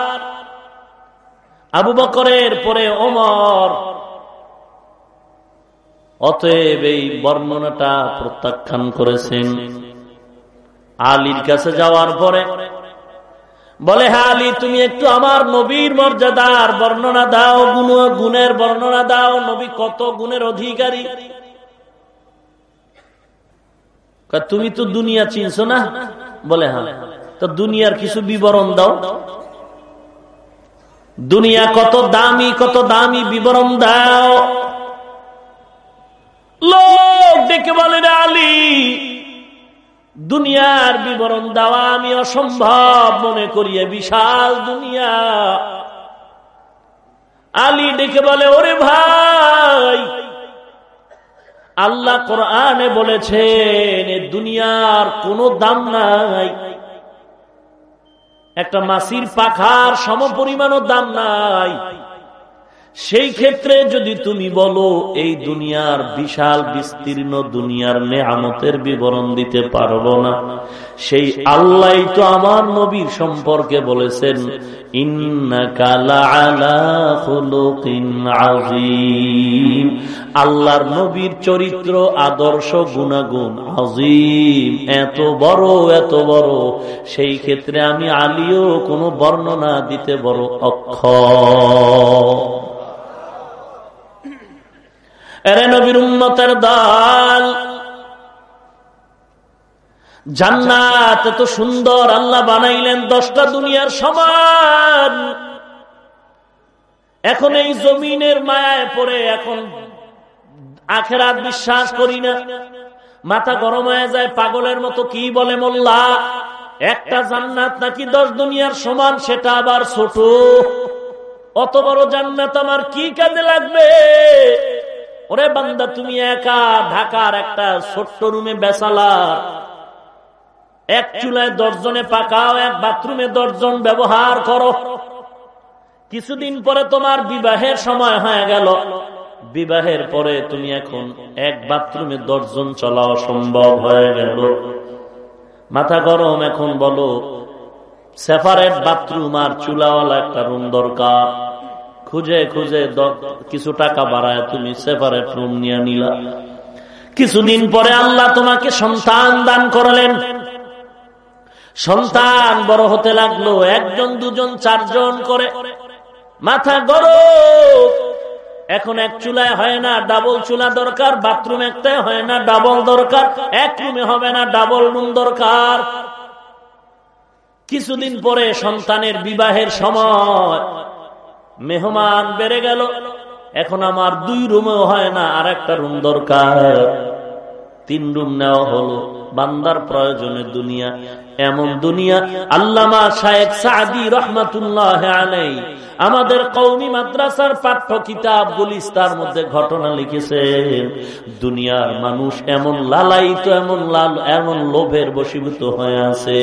আবু বকরের পরে ওমর। অতএব এই বর্ণনাটা প্রত্যাখ্যান করেছেন। আলীর কাছে যাওয়ার পরে বলে হ্যাঁ আলী তুমি একটু আমার নবীর মর্যাদার বর্ণনা দাও, গুণ, গুণের বর্ণনা দাও, নবী কত গুণের অধিকারী? তুমি তো দুনিয়া চিনছো না? বলে হ্যাঁ। তো দুনিয়ার কিছু বিবরণ দাও। দুনিয়া কত দামি কত দামি বিবরণ দাও। লোক ডেকে বলেন আলী দুনিয়ার বিবরণ দেওয়া আমি অসম্ভব মনে করিয়ে বিশাল দুনিয়া। আলী ডেকে বলে, ওরে ভাই, আল্লাহ কোরআনে বলেছেন দুনিয়ার কোনো দাম নাই। একটা মাসির পাখার সম পরিমাণও দাম নাই। সেই ক্ষেত্রে যদি তুমি বলো, এই দুনিয়ার বিশাল বিস্তীর্ণ দুনিয়ার নেহামতের বিবরণ দিতে পারব না। সেই আল্লাহ তো আমার নবীর সম্পর্কে বলেছেন আল্লাহর নবীর চরিত্র, আদর্শ, গুণাগুণ আজিম এত বড় এত বড়। সেই ক্ষেত্রে আমি আলিও কোনো বর্ণনা দিতে বড় অক্ষ জান্নাত এত সুন্দর, আল্লাহ বানাইলেন দশটা দুনিয়ার সমান। এখন এই জমিনের মায়ায় পড়ে এখন আখেরাত বিশ্বাস করি না। মাথা গরম হয়ে যায়, পাগলের মতো কি বলে মোল্লা? একটা জান্নাত নাকি দশ দুনিয়ার সমান, সেটা আবার ছোট। অত বড় জান্নাত আমার কি কাজে লাগবে? ওরে বান্দা, তুমি একা ঢাকার একটা ছোট্ট রুমে বেসালা। এক চুলায় দশজনে পাকাও, এক বাথরুমে দশজন ব্যবহার করো। কিছুদিন পরে তোমার বিবাহের সময় হয়ে গেল। বিবাহের পরে তুমি এখন এক বাথরুমে দশজন চলা অসম্ভব হয়ে গেল। মাথা গরম, এখন বলো, সেপারেট বাথরুম আর চুলাওয়ালা একটা রুম দরকার। খুঁজে খুঁজে কিছু টাকা বাড়ায় তুমি সেপারেট রুম নিয়ে নিলা। কিছুদিন পরে আল্লাহ তোমাকে সন্তান দান করলেন। সন্তান বড় হতে লাগল, একজন, দুজন, চারজন করে। মাথা গরম। এখন এক চুলায় হয় না ডাবল চুলা দরকার বাথরুম একটাই হয় না ডাবল দরকার, এক রুমে হবে না ডাবল রুম দরকার। কিছুদিন পরে সন্তানের বিবাহের সময় মেহমান বেড়ে গেল। এখন আমার দুই রুমেও হয় না আর একটা রুম দরকার। তিন রুম নেওয়া হলো। বান্দার প্রয়োজনে দুনিয়া, এমন দুনিয়া। আল্লামা শায়েক সাদি রহমাতুল্লাহ আলাই আমাদের কৌমি মাদ্রাসার পাঠ্য কিতাব গুলিস্তার মধ্যে ঘটনা লিখেছেন দুনিয়ার মানুষ এমন লালায়িত, এমন লাল, এমন লোভের বসীভূত হয়ে আছে।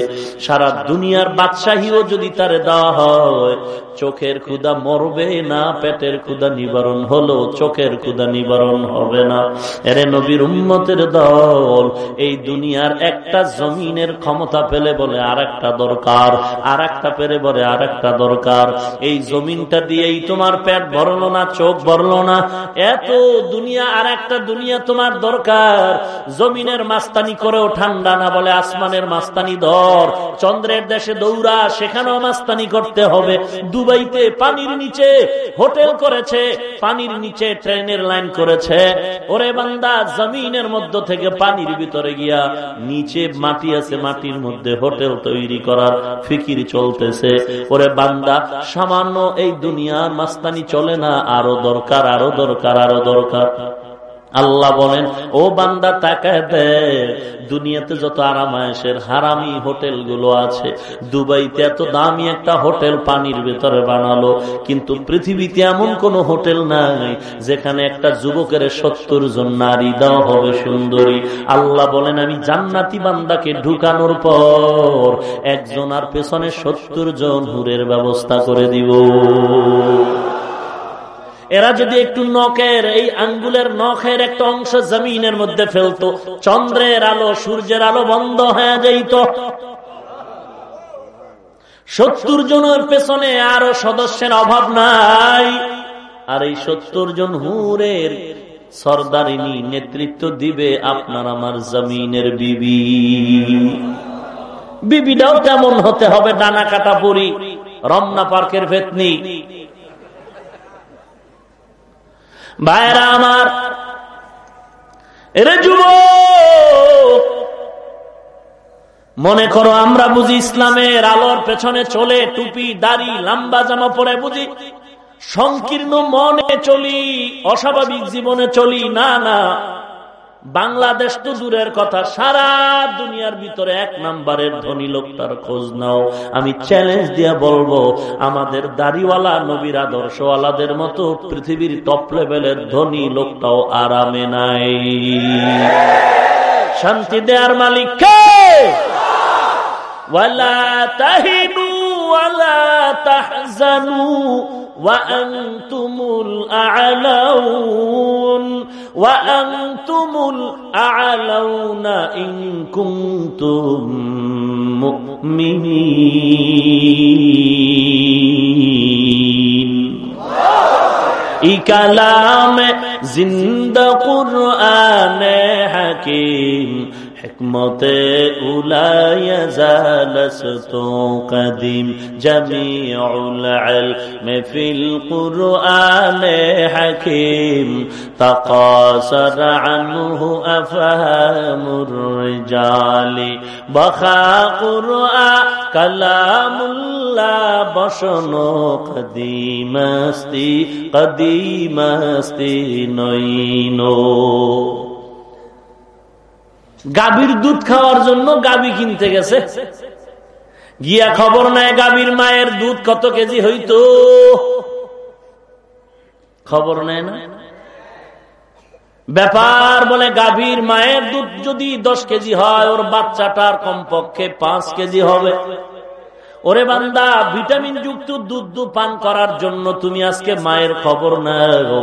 সারা দুনিয়ার বাদশাহীও যদি তারে দেওয়া হয়, চোখের ক্ষুদা মরবে না, পেটের ক্ষুদা নিবারণ হলো, চোখের ক্ষুদা নিবারণ হবে না। এরে নবীর উন্মতের দল, এই দুনিয়ার একটা জমিনের ক্ষমতা পেলে বলে আর একটা দরকার আর একটা পেরে বলে আর একটা দরকার। এই জমিনটা দিয়েই তোমার পেট ভরলো না, চোখ ভরলো না। এত দুনিয়া আর একটা দুনিয়া তোমার দরকার। জমিনের মাস্তানি করেও ঠান্ডা না বলে আসমানের মাস্তানি ধর। চন্দ্রের দেশে দৌড়া, সেখানেও মাস্তানি করতে হবে। দুবাইতে পানির নিচে হোটেল করেছে, পানির নিচে ট্রেনের লাইন করেছে। ওরে বান্দা, জমিনের মধ্য থেকে পানির ভিতরে গিয়া নিচে মাটি আছে, মাটির মধ্যে হোটেল তৈরি করার ফিকির চলতেছে। ওরে বান্দা, সামান্য এই দুনিয়ার মাস্তানি চলে না, আরও দরকার আরও দরকার আরও দরকার। আল্লাহ বলেন, ও বান্দা তাকায় দে। দুনিয়াতে যত আরামায়েশের হারামি হোটেলগুলো আছে, দুবাইতে এত দামি একটা হোটেল পানির ভেতরে বানালো, কিন্তু পৃথিবীতে এমন কোন হোটেল নাই, যেখানে একটা যুবকের সত্তর জন নারী দেওয়া হবে সুন্দরী। আল্লাহ বলেন, আমি জান্নাতি বান্দাকে ঢুকানোর পর একজন আর পেছনে সত্তর জন হুরের ব্যবস্থা করে দিব। এরা যদি একটু নখের, এই আঙ্গুলের নখের একটা অংশ জমিনের মধ্যে ফেলতো, চন্দ্রের আলো সূর্যের আলো বন্ধ হয়ে যাইত। সত্তর জনের পেছনে আরও সদস্যের অভাব নাই। আর এই সত্তর জন হুরের সর্দারিনী নেতৃত্ব দিবে আপনার আমার জমিনের বিবি। বিবিটাও তেমন হতে হবে, ডানা কাটা পরি, রমনা পার্কের ভেতনি। ভাইরা আমার, এরে যুব মনে করো আমরা বুঝি ইসলামের আলোর পেছনে চলে, টুপি, দাড়ি, লম্বা জামা পরে বুঝি সংকীর্ণ মনে চলি, অস্বাভাবিক জীবনে চলি, না না। বাংলাদেশ তো দূরের কথা, সারা দুনিয়ার ভিতরে এক নাম্বারের ধনী লোকটার খোঁজ নাও। আমি চ্যালেঞ্জ দিয়া বলব, আমাদের দাড়িওয়ালা, নবীর আদর্শওয়ালাদের মতো পৃথিবীর টপ লেভেলের ধনী লোকটাও আরামে নাই। শান্তি দেয়ার মালিক কে? ওয়ালা তাহিনু, ওয়ালা তাহজানু। وأنتم الأعلون وأنتم الأعلون إن كنتم مؤمنين. ای کلام زندہ قرآن حکیم حکمت اولا يزال قديم جميع العلم في القرآن حكيم تقاصر عنه أفهام الرجال بخا قرآن كلام الله بشنو قديم استي قديم استي نينو গাভীর দুধ খাওয়ার জন্য গাভী কিনতে গেছে। গিয়া খবর নেয় গাভীর মায়ের দুধ কত কেজি হইত? খবর নেয় না। ব্যাপার বলে গাভীর মায়ের দুধ যদি দশ কেজি হয়, ওর বাচ্চাটার কমপক্ষে পাঁচ কেজি হবে। ওরে বান্দা ভিটামিন যুক্ত দুধ পান করার জন্য তুমি আজকে মায়ের খবর নাও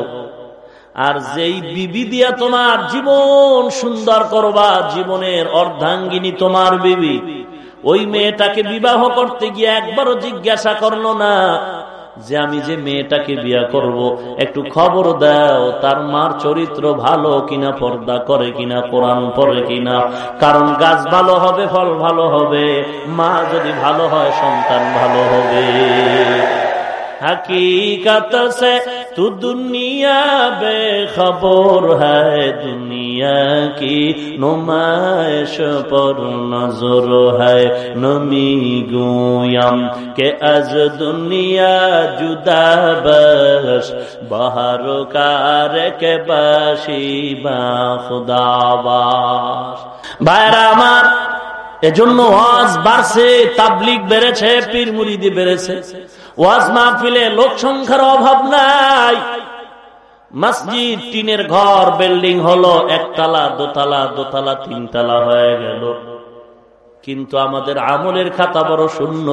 আর যেই বিবি দিয়া তোমার জীবন সুন্দর করবা, জীবনের অর্ধাঙ্গিনী তোমার বিবি, ওই মেয়েটাকে বিবাহ করতে গিয়ে একবারও জিজ্ঞাসা করল না যে আমি যে মেয়েটাকে বিয়া করব। একটু খবর দাও, তার মার চরিত্র ভালো কিনা, পর্দা করে কিনা, কোরআন পরে কিনা, কারণ গাছ ভালো হবে, ফল ভালো হবে, মা যদি ভালো হয়, সন্তান ভালো হবে। হকীকত সে তু দুনিয়া বেখবর হায় দুনিয়া কি নুমায়শ পর নজর হ্যায়, নমি গুয়াম কে আজ দুনিয়া জুদা বস বহার কার কে বসি বা খুদাবাস বাইরামার এজন্য আজ বাড়ছে তাবলিক বেড়েছে পীর মুরিদি বেড়েছে। ওয়াজ মাহফিলে লোক সংখ্যার অভাব নাই। মসজিদ, টিনের ঘর, বিল্ডিং হলো একতলা, দোতলা দোতলা, তিনতলা হয়ে গেল। কিন্তু আমাদের আমলের খাতা বড় শূন্য।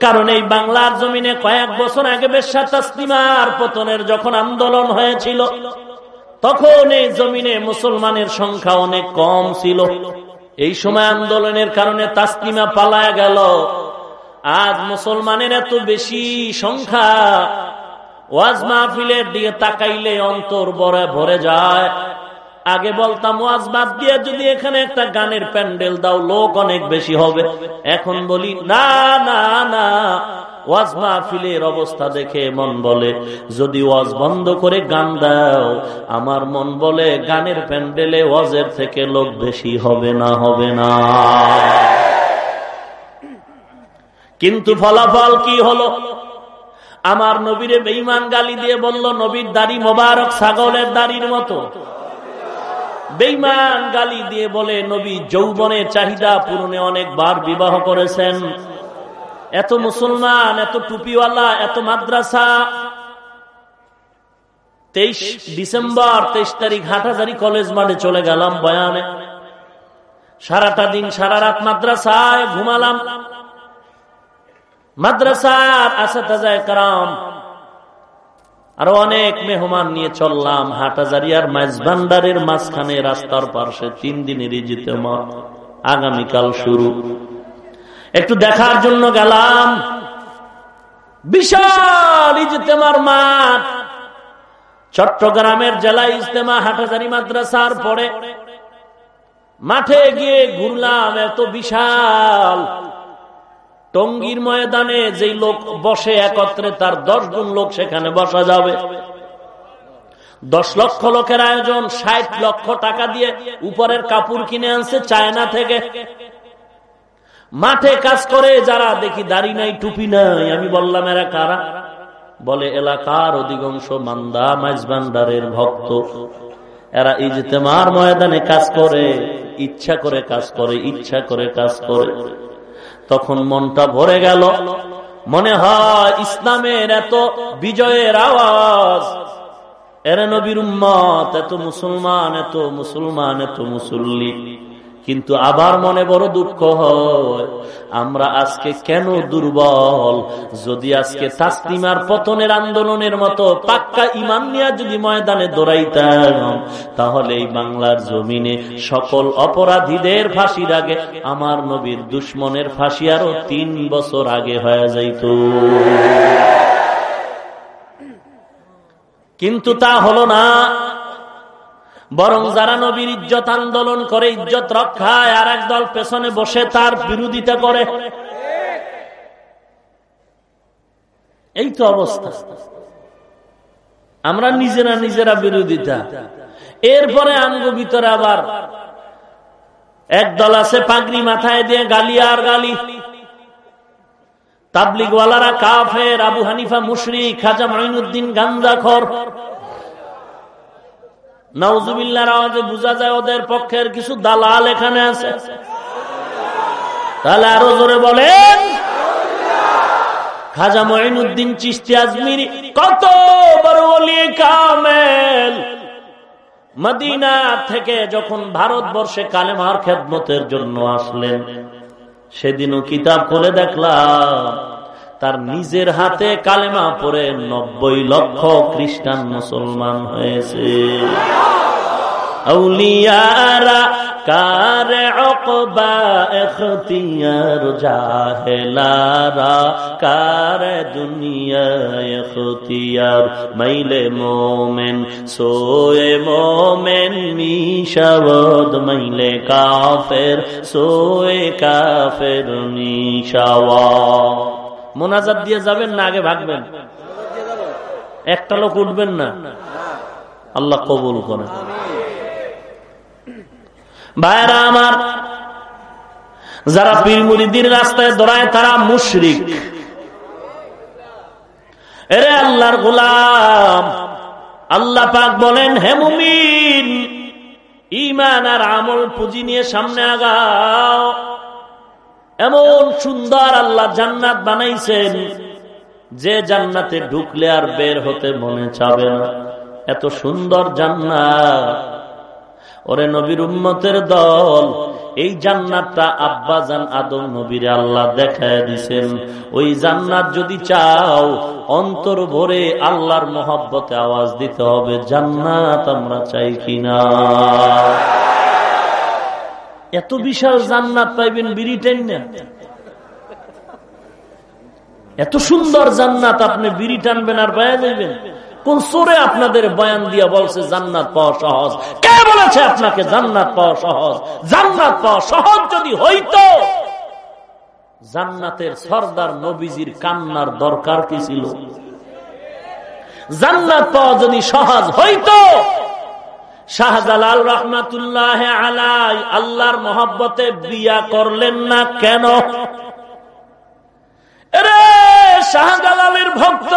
কারণ এই বাংলার জমিনে কয়েক বছর আগে বেশা তাসলিমার পতনের যখন আন্দোলন হয়েছিল, তখন এই জমিনে মুসলমানের সংখ্যা অনেক কম ছিল। এই সময় আন্দোলনের কারণে তাসলিমা পালায় গেল। আজ মুসলমানের এত বেশি সংখ্যা। ওয়াজ মাহফিলের দিকে তাকাইলে অন্তর বরে ভরে যায়। আগে বলতাম, ওয়াজ বাদ দিয়ে যদি এখানে একটা গানের প্যান্ডেল দাও, লোক অনেক বেশি হবে। এখন বলি, না না না, ওয়াজ মাহফিলের অবস্থা দেখে মন বলে। যদি ওয়াজ বন্ধ করে গান দাও, আমার মন বলে গানের প্যান্ডেলে ওয়াজের থেকে লোক বেশি হবে না হবে না। কিন্তু ফলাফল কি হলো? আমার নবীরে বেইমান গালি দিয়ে বলল, নবীর দাড়ি মোবারক ছাগলের দাড়ির মতো। বেইমান গালি দিয়ে বলে, নবী যৌবনের চাহিদা পূরণে অনেকবার বিবাহ করেছেন। এত মুসলমান, এত টুপিওয়ালা, এত মাদ্রাসা। তেইশ ডিসেম্বর, তেইশ তারিখ হাটাজারি কলেজ মাঠে চলে গেলাম বয়ানে। সারাটা দিন সারা রাত মাদ্রাসায় ঘুমালাম। মাদ্রাসার আসাতাজায় কারাম। আরও অনেক মেহমান নিয়ে চললাম হাটাজারিয়ার মাঝভান্ডারের মাঝখানে রাস্তার পাশে। তিন দিনের ইজিতেমা আগামীকাল শুরু। একটু দেখার জন্য গেলাম। বিশাল ইজতেমার মাঠ। চট্টগ্রামের জেলা ইজতেমা হাটাজারি মাদ্রাসার পরে। মাঠে গিয়ে ঘুরলাম, এত বিশাল। টঙ্গির ময়দানে যেই লোক বসে একত্রে তার দশ গুণ লোক সেখানে বসা যাবে। দশ লক্ষ লোকের আয়োজন, ষাট লক্ষ টাকা দিয়ে উপরের কাপড় কিনে আনছে চায়না থেকে। মাঠে কাজ করে যারা দেখি দাড়ি নাই, টুপি নাই, আমি বললাম, এরা কারা? বলে, এলাকার অধিকাংশ মান্দা মাইজবান্ডারের ভক্ত। এরা ইজতেমার ময়দানে কাজ করে, ইচ্ছা করে কাজ করে, ইচ্ছা করে কাজ করে। তখন মনটা ভরে গেল। মনে হয় ইসলামের এত বিজয়ের আওয়াজ। এর নবীর উম্মত, এত মুসলমান এত মুসলমান, এত মুসল্লি। কিন্তু আবার মনে বড় দুঃখ হয়। আমরা আজকে কেন দুর্বল? যদি আজকে তাসলিমার পতনের আন্দোলনের মতো পাক্কা ইমান নিয়ে যদি ময়দানে দৌড়াইতাম, তাহলে এই বাংলার জমিনে সকল অপরাধীদের ফাঁসির আগে, আমার নবীর দুশ্মনের ফাঁসি আরও তিন বছর আগে হয়ে যাইত। কিন্তু তা হলো না। বরং যারা নবীর ইজ্জত আন্দোলন করে, ইজ্জত রক্ষায় আর দল পেছনে বসে তার বিরোধিতা করে। এই তো অবস্থা। আমরা নিজেরা নিজেরা বিরোধিতা। এরপরে আঙ্গ ভিতরে আবার এক দল আছে পাগড়ি মাথায় দিয়ে গালি আর গালি। তাবলিগওয়ালারা কাফের, আবু হানিফা মুশরি খাজা মাইনুদ্দিন গান্দাখর বোঝা যায় ওদের পক্ষের কিছু দালাল এখানে আছে। তাহলে আরও জোরে বলেন। খাজা চিস্তি কত কামেল। মদিনা থেকে যখন ভারতবর্ষে কালেমার খেদমতের জন্য আসলেন, সেদিনও কিতাব করে দেখলাম। তার নিজের হাতে কালেমা পরে নব্বই লক্ষ খ্রিস্টান মুসলমান হয়েছে। আউলিয়ারা কার অকবা এখতিয়ার জাহেলারা কার দুনিয়া এখতিয়ার মাইলে মোমেন, সোয়ে মোমেন মিশাবদ মাইলে কাফের, সোয়ে কাফের মিশাওয়া মোনাজাত দিয়ে যাবেন না, আগে ভাগবেন। একটা লোক উঠবেন না। আল্লাহ কবুল করে ভাইরা আমার, যারা পীর রাস্তায় দৌড়ায়, তারা মুশরিক। এরে আল্লাহর গোলাম, আল্লাহ পাক বলেন হেমুমিন ইমান আর আমল পুঁজি নিয়ে সামনে আগাও। এমন সুন্দর আল্লাহ জান্নাত বানাইছেন, যে জান্নাতে ঢুকলে আর বের হতে মনে চাবে না। এত সুন্দর জান্নাত। ওরে নবীর উম্মতের দল, এই জান্নাতটা আব্বা জান আদম নবীর আল্লাহ দেখায় দিছেন। ওই জান্নাত যদি চাও, অন্তর ভরে আল্লাহর মহব্বতে আওয়াজ দিতে হবে, জান্নাত আমরা চাই কিনা? এত বিশাল জান্নাত পাইবেন বিড়ি না এত সুন্দর জান্নাত আপনি বিড়ি টানবেন আর পাওয়া যাইবেন কোন সোরে আপনাদের বয়ান দিয়া বলছে, জান্নাত পাওয়া সহজ। কে বলেছে আপনাকে, জান্নাত পাওয়া সহজ? জান্নাত পাওয়া সহজ যদি হইতো, জান্নাতের সর্দার নবীজির কান্নার দরকার কি ছিল? জান্নাত পাওয়া যদি সহজ হইতো শাহজালাল রহমাতুল্লাহ আলাই আল্লাহর মহব্বতে বিয়া করলেন না কেন? শাহজালালের ভক্ত!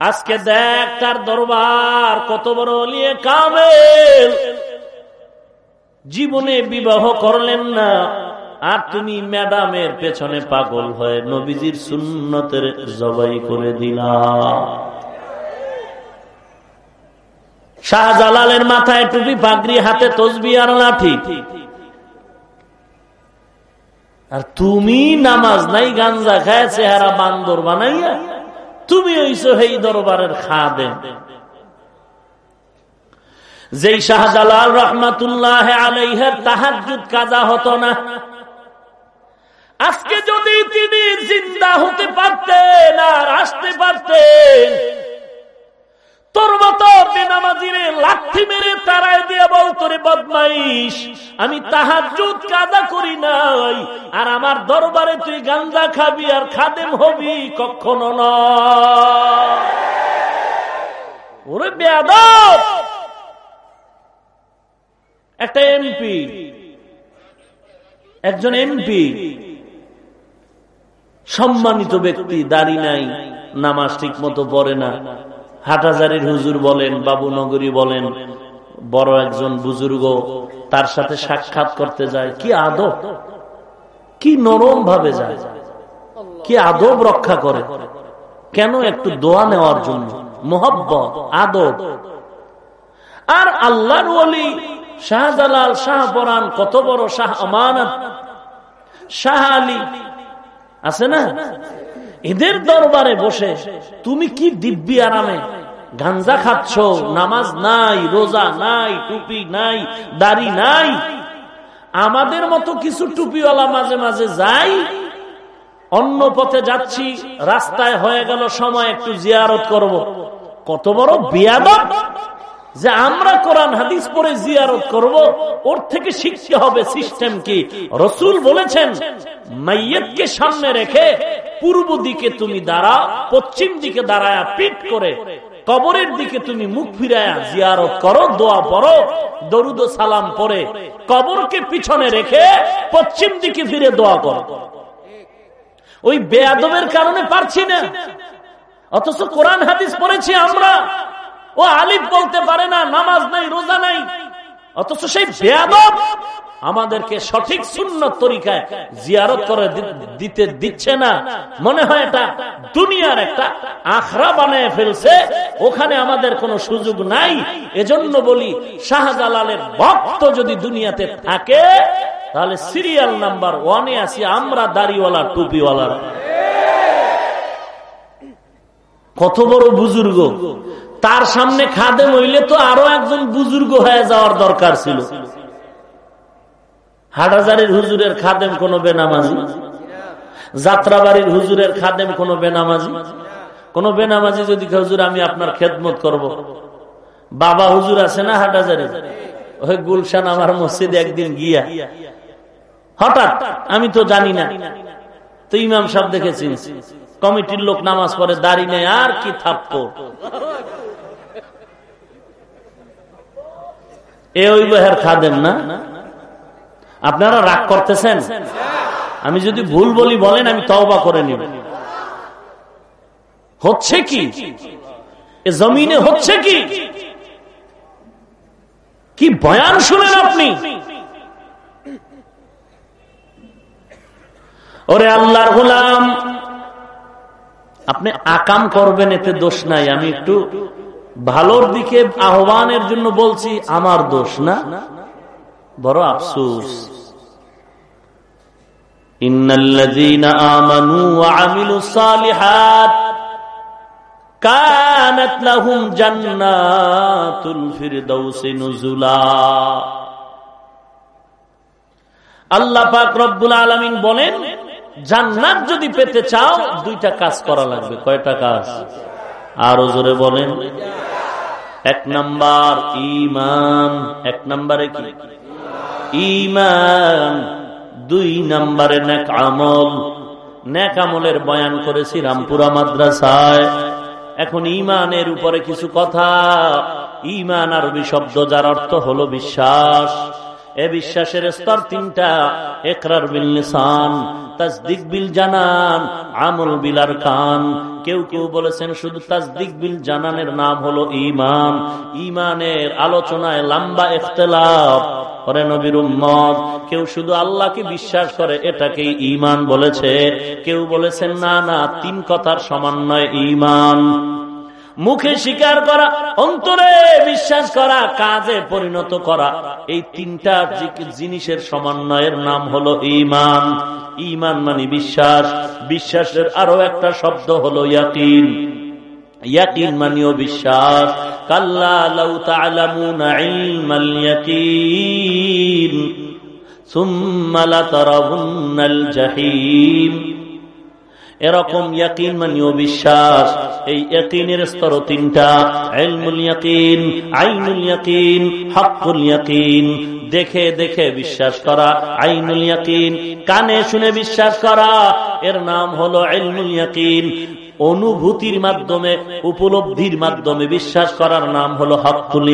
আজকে দেখ তার দরবার কত বড় লিয়ে কামেল। জীবনে বিবাহ করলেন না, আর তুমি ম্যাডামের পেছনে পাগল হয়ে নবীজির সুন্নতের জবাই করে দিলা। শাহজালালের মাথায় টুপি, পাগড়ি, হাতে তসবি আর লাঠি। আর তুমি নামাজ নাই, গাঞ্জা খায়, চেহারা বান্দর বানাইয়া তুমি হইছো এই দরবারের খা দেন যেই শাহজালাল রহমাতুল্লাহ আলাইহের তাহাজুদ কাজা হতো না। আজকে যদি তিনি জিন্দা হতে পারতেন আর আসতে পারতেন তোর মতো বেনামাজ নামাজিরে লাঠি মেরে তারায় দিয়ে আমি কাদা করি নাই। আর আমার দরবারে তুই গান্দা খাবি আর খাদেম হবি কখনো না। একটা এমপি। একজন এমপি। সম্মানিত ব্যক্তি দাড়ি নাই, নামাজ ঠিক মতো পড়ে না। হাটাজারির হুজুর বলেন, বাবু নগরী বলেন, বড় একজন বুজুর্গ তার সাথে সাক্ষাৎ করতে যায়, কি আদব? কি নরম ভাবে যায়? কি আদব রক্ষা করে? কেন একটু দোয়া নেওয়ার জন্য? মোহব্বত, আদব। আর আল্লাহর ওলি শাহজালাল শাহপরান কত বড় শাহ আমানত। শাহ আলী, আছে না? এদের দরবারে বসে, তুমি কি দিব্যি আরামে? গাঞ্জা খাচ্ছ? নামাজ নাই, রোজা নাই, টুপি নাই, দাড়ি নাই? আমাদের মতো কিছু টুপিওয়ালা মাঝে মাঝে যাই, অন্য পথে যাচ্ছি, রাস্তায় হয়ে গেল সময়, একটু জিয়ারত করব। কত বড় বিয়াদব! যে আমরা কোরআন হাদিস পরে জিয়ারত করব, ওর থেকে শিখতে হবে সিস্টেম কি? রসুল বলেছেন মাইয়তকে সামনে রেখে পূর্ব দিকে তুমি দাঁড়া পশ্চিম দিকে দাঁড়ায় পিট করে, কবরের দিকে তুমি মুখ ফিরায়া জিয়ারত করো, দোয়া পড়ো, দরুদ সালাম পরে কবরকে পিছনে রেখে পশ্চিম দিকে ফিরে দোয়া করো। ওই বেয়াদবের কারণে পারছি না। অথচ কোরআন হাদিস পড়েছি আমরা। ও আলিফ বলতে পারে না, নামাজ নাই, রোজা নাই। অথচ সেই বেয়াদব আমাদেরকে সঠিক শূন্য তরিকায় জিয়ারত করে দিতে দিচ্ছে না। মনে হয় এটা দুনিয়ার একটা আখড়া বানিয়ে ফেলছে, ওখানে আমাদের কোনো সুযোগ নাই। এজন্য বলি, শাহজালালের ভক্ত যদি দুনিয়াতে থাকে, তাহলে সিরিয়াল নাম্বার ওয়ানে আছি, আমরা দাড়িওয়ালা টুপিওয়ালার কত বড় বুজুর্গ। তার সামনে খাদে মইলে তো আরও একজন বুজুর্গ হয়ে যাওয়ার দরকার ছিল। হাটাজারির হুজুরের খাদেম কোন বেনামাজি? যাত্রাবাড়ির হুজুরের খাদেম কোন বেনামাজি? কোন বেনামাজি যদি হুজুর, আমি আপনার খেদমত করব। বাবা হুজুর আছে না হাটাজারি ওই গুলশান আমার মসজিদে একদিন গিয়া, হঠাৎ, আমি তো জানি না, তো ইমাম সাহেব দেখেছি। কমিটির লোক নামাজ পড়ে, দাড়ি নেই আর কি থাপ্প এ বেহার খাদেম না? আপনারা রাগ করতেছেন? আমি যদি ভুল বলি বলেন, আমি তওবা করে নিব। হচ্ছে কি? এ জমিনে হচ্ছে কি? কি বয়ান শুনেন আপনি? ওরে আল্লাহর গোলাম, আপনি আকাম করবেন, এতে দোষ নাই। আমি একটু ভালোর দিকে আহ্বানের জন্য বলছি, আমার দোষ না, বড় আফসুস। আল্লাহ পাক রব্বুল আলামিন বলেন, জান্নাত যদি পেতে চাও, দুইটা কাজ করা লাগবে। কয়টা কাজ? আরও জোরে বলেন। এক নাম্বার ইমান এক নাম্বারে কি? ইমান দুই নাম্বারে নেক আমল। নেক আমলের বয়ান করেছি রামপুরা মাদ্রাসায়। এখন ইমানের উপরে কিছু কথা। ইমান আরবি শব্দ যার অর্থ হলো বিশ্বাস। এ বিশ্বাসের স্তর তিনটা। একরার বিল নিসান তাজদিক বিল জানান, আমল বিলার কান কেউ কেউ বলেছেন শুধু তাজদিক বিল জানানের নাম হলো ইমান ইমানের আলোচনায় লম্বা ইখতলাফ করে নবীর উম্মত। কেউ শুধু আল্লাহকে বিশ্বাস করে এটাকে ইমান বলেছে। কেউ বলেছেন, না না, তিন কথার সমন্বয় ইমান মুখে স্বীকার করা, অন্তরে বিশ্বাস করা, কাজে পরিণত করা। এই তিনটা জিনিসের সমন্বয়ের নাম হলো ইমান ইমান মানে বিশ্বাস। বিশ্বাসের আরও একটা শব্দ হলো ইয়াকিন। ইয়াকিন মানিও বিশ্বাস। কাল্লা লাউ ইলমাল ইয়াকিন জাহিম। এরকম ইয়াকিন বিশ্বাস। এই ইয়াকিনের স্তর তিনটা। ইলমুল ইয়াকিন, আইনুল ইয়াকিন হকুল ইয়াকিন। দেখে দেখে বিশ্বাস করা। আইনুল ইয়াকিন, কানে শুনে বিশ্বাস করা। এর নাম হলো ইলমুল ইয়াকিন। অনুভূতির মাধ্যমে, উপলব্ধির মাধ্যমে বিশ্বাস করার নাম হলো হকুল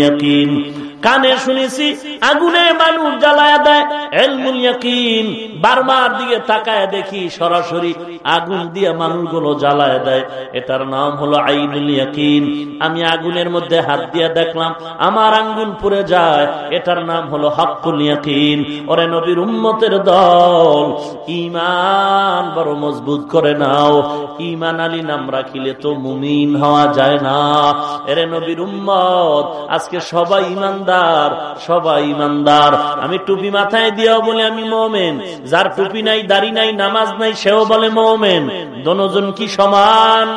কানে শুনেছি, আগুনে মানুষ জ্বালায় দেয়, এলমুল ইয়াকিন। বারবার দিকে তাকায় দেখি সরাসরি আগুন দিয়ে মানুষগুলো জ্বালায় দেয়। এটার নাম হলো আইনুল ইয়াকিন। আমি আগুনের মধ্যে হাত দিয়ে দেখলাম, আমার আঙ্গুল পুড়ে যায়। এটার নাম হলো হকুল ইয়াকিন। ওরে নবীর উম্মতের দল ইমান বড় মজবুত করে নাও। ইমান আলী নাম রাখিলে তো মুমিন হওয়া যায় না। এরে নবীর উম্মত, আজকে সবাই ইমানদার সবাই ইমানদার। আমি টুপি মাথায় দিয়েও বলে আমি মোমেন। যার টুপি নাই, দাড়ি নাই, নামাজ নাই, সেও বলে মোমেন। দনজন কি সমান?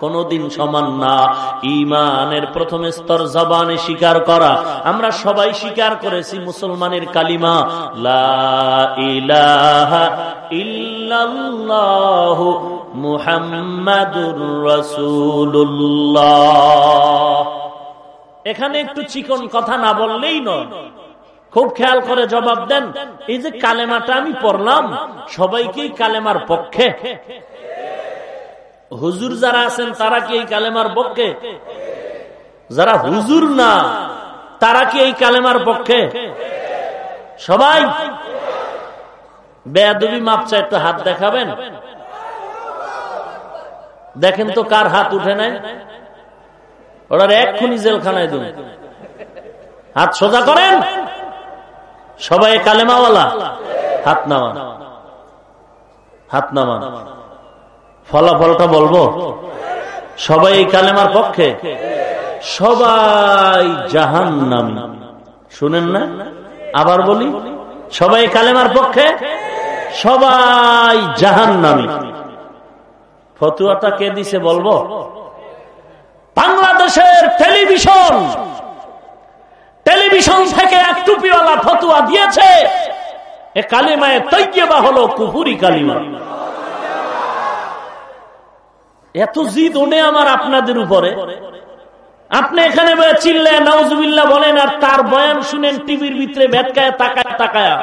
কোনদিন সমান না। ইমানের প্রথম স্তর জবানে স্বীকার করা। আমরা সবাই স্বীকার করেছি মুসলমানের কালিমা, লা ইলাহা ইল্লাল্লাহ মুহাম্মাদুর রাসূলুল্লাহ। এখানে একটু চিকন কথা না বললেই নয়। খুব খেয়াল করে জবাব দেন, এই যে কালেমাটা আমি পড়লাম, সবাইকেই কালেমার পক্ষে। হুজুর যারা আছেন, তারা কি এই কালেমার পক্ষে? যারা হুজুর না, তারা কি এই কালেমার পক্ষে? সবাই? বেয়াদবি মাপচা একটু হাত দেখাবেন? দেখেন তো কার হাত উঠে নাই? ওনার এক্ষুনি জেলখানায় দিন। হাত সোজা করেন। সবাই কালেমাওয়ালা। হাত নামান। হাত নামান। ফলাফলটা বলব? সবাই এই কালেমার পক্ষে। সবাই জাহান নামি শুনেন না? আবার বলি, সবাই কালেমার পক্ষে। সবাই জাহান নামি ফতুয়াটা কে দিছে বলব? বাংলাদেশের টেলিভিশন। টেলিভিশন থেকে এক টুপিওয়ালা ফতুয়া দিয়েছে। এ কালিমায় তৈবা হলো কুপুরি কালিমা। এত জিদ ওনে আমার আপনাদের উপরে। আপনি এখানে চিল্লে নওজুবিল্লা বলেন, আর তার বয়ান শুনেন টিভির ভিতরে ভেটকায়, তাকায় তাকায়।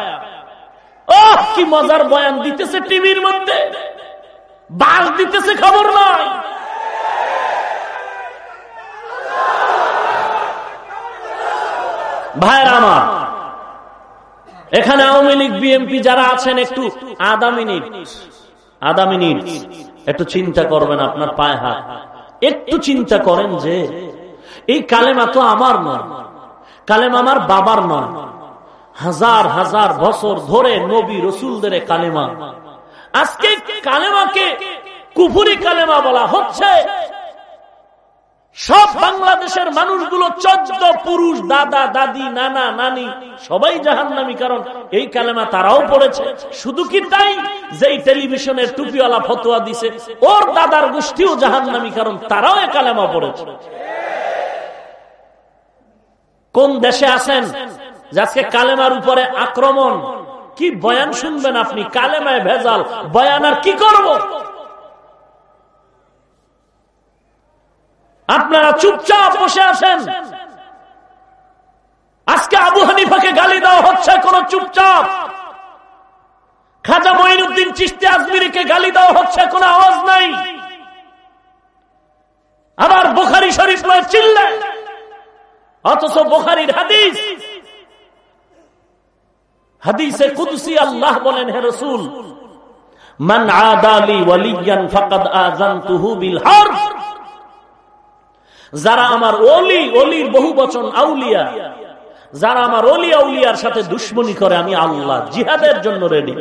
ও কি মজার বয়ান দিতেছে টিভির মধ্যে। বাস দিতেছে খবর নয় ভাইয়ের আমার, এখানে আওয়ামী লীগ বিএনপি যারা আছেন একটু আধা মিনিট আধা মিনিট একটু চিন্তা করবেন আপনার পায়ে হাত। একটু চিন্তা করেন যে, এই কালেমা তো আমার নয়, কালেমা আমার বাবার নয়। হাজার হাজার বছর ধরে নবী রসুলদের কালেমা আজকে কালেমাকে কুফুরি কালেমা বলা হচ্ছে। সব বাংলাদেশের মানুষগুলো চোদ্দ পুরুষ, দাদা, দাদি, নানা, নানি, সবাই জাহান নামি কারণ এই কালেমা তারাও পড়েছে। শুধু কি তাই? যেই টেলিভিশনের টুপিওয়ালা ফতোয়া দিছে, ওর দাদার গোষ্ঠীও জাহান নামি কারণ তারাও এ কালেমা পড়েছে। কোন দেশে আছেন? আজকে কালেমার উপরে আক্রমণ কি বয়ান শুনবেন আপনি? কালেমায় ভেজাল। বয়ান আর কি করব? আপনারা চুপচাপ বসে আছেন। আজকে আবু হানিফাকে গালি দেওয়া হচ্ছে কোন চুপচাপ। খাজা মঈনুদ্দিন চিস্তি আজমিরিকে গালি দেওয়া হচ্ছে কোন আওয়াজ নাই। আবার বোখারি শরীফ চিল্লে অথচ বোখারির হাদিস হাদিসে কুদসি আল্লাহ বলেন, হে রসুল, মান আদালি ওয়ালিয়ান ফাকাদ আযানতুহু বিল হারব যারা আমার অলি অলির বহু বচন আউলিয়া, যারা আমার অলি আউলিয়ার সাথে দুশ্মনী করে, আমি আল্লাহ জিহাদের জন্য রেডি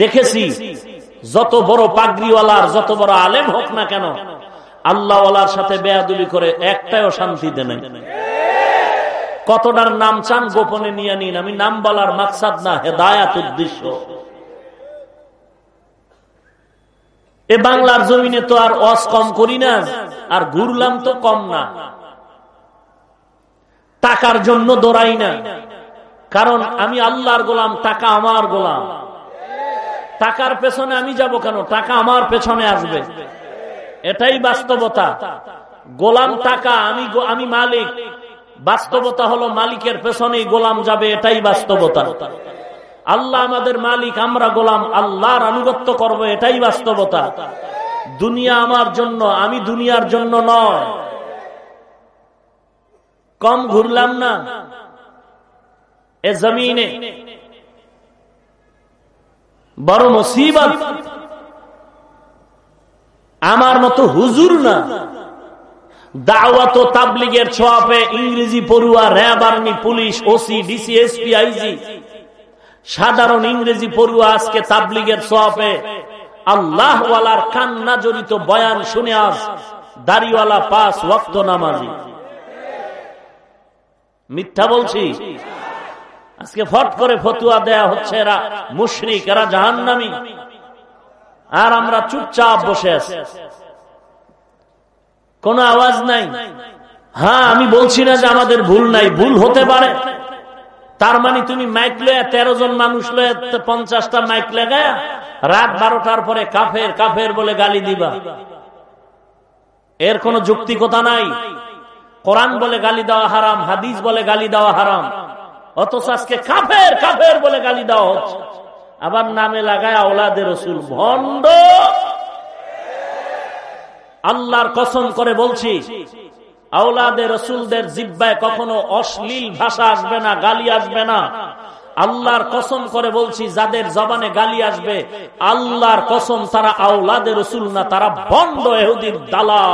দেখেছি, যত বড় পাগড়িওয়ালার, যত বড় আলেম হোক না কেন, আল্লাহওয়ালার সাথে বেয়াদুলি করে একটাও শান্তিতে নেই। কতটার নাম চান গোপনে নিয়ে নিন। আমি নাম বলার মাকসাদ না, হেদায়াত উদ্দেশ্য। এ বাংলার জমিনে তো আর অস কম করি না, আর ঘুরলাম তো কম না। টাকার জন্য দৌড়াই না। কারণ আমি আল্লাহর গোলাম, টাকা আমার গোলাম। টাকার পেছনে আমি যাব কেন? টাকা আমার পেছনে আসবে। এটাই বাস্তবতা। গোলাম টাকা, আমি আমি মালিক। বাস্তবতা হলো মালিকের পেছনেই গোলাম যাবে, এটাই বাস্তবতা। আল্লাহ আমাদের মালিক, আমরা গোলাম, আল্লাহর আনুগত্য করব, এটাই বাস্তবতা। দুনিয়া আমার জন্য, আমি দুনিয়ার জন্য নয়। কম ঘুরলাম না। এ জমিনে বড় মুসিবত। আমার মতো হুজুর না। দাওয়াত তাবলিগের ছোয়াপে ইংরেজি পড়ুয়া, RAB army, police, OC, DC, SP, IG. সাধারণ ইংরেজি পড়ুয়া আজকে তাবলিগের ছোয়াপে। আল্লাহওয়ালার কান্না জড়িত বয়ান শুনে আস দাড়িওয়ালা পাস ওক্ত নামাজি। মিথ্যা বলছি? আজকে ফট করে ফতুয়া দেয়া হচ্ছে এরা মুশরিক, এরা জাহান্নামি। আর আমরা চুপচাপ বসে আছি। কোন আওয়াজ নাই। হ্যাঁ আমি বলছি না যে আমাদের ভুল নাই, ভুল হতে পারে। তার মানে তুমি মাইক লয়া তেরো জন মানুষ লয়া পঞ্চাশটা মাইক লেগায় রাত বারোটার পরে কাফের কাফের বলে গালি দিবা। এর কোন যুক্তিকতা নাই। কোরআন বলে গালি দেওয়া হারাম, হাদিস বলে গালি দেওয়া হারাম। অথচ আজকে কাফের কাফের বলে গালি দেওয়া হচ্ছে। আবার নামে লাগায় আওলাদের রসুল ভণ্ড আল্লাহর কসম করে বলছি আওলাদের রসুলদের জিব্বায় কখনো অশ্লীল ভাষা আসবে না, গালি আসবে না। আল্লাহর কসম করে বলছি, যাদের জবানে গালি আসবে, আল্লাহর কসম তারা আওলাদের রসুল না, তারা বন্ড এহুদির দালা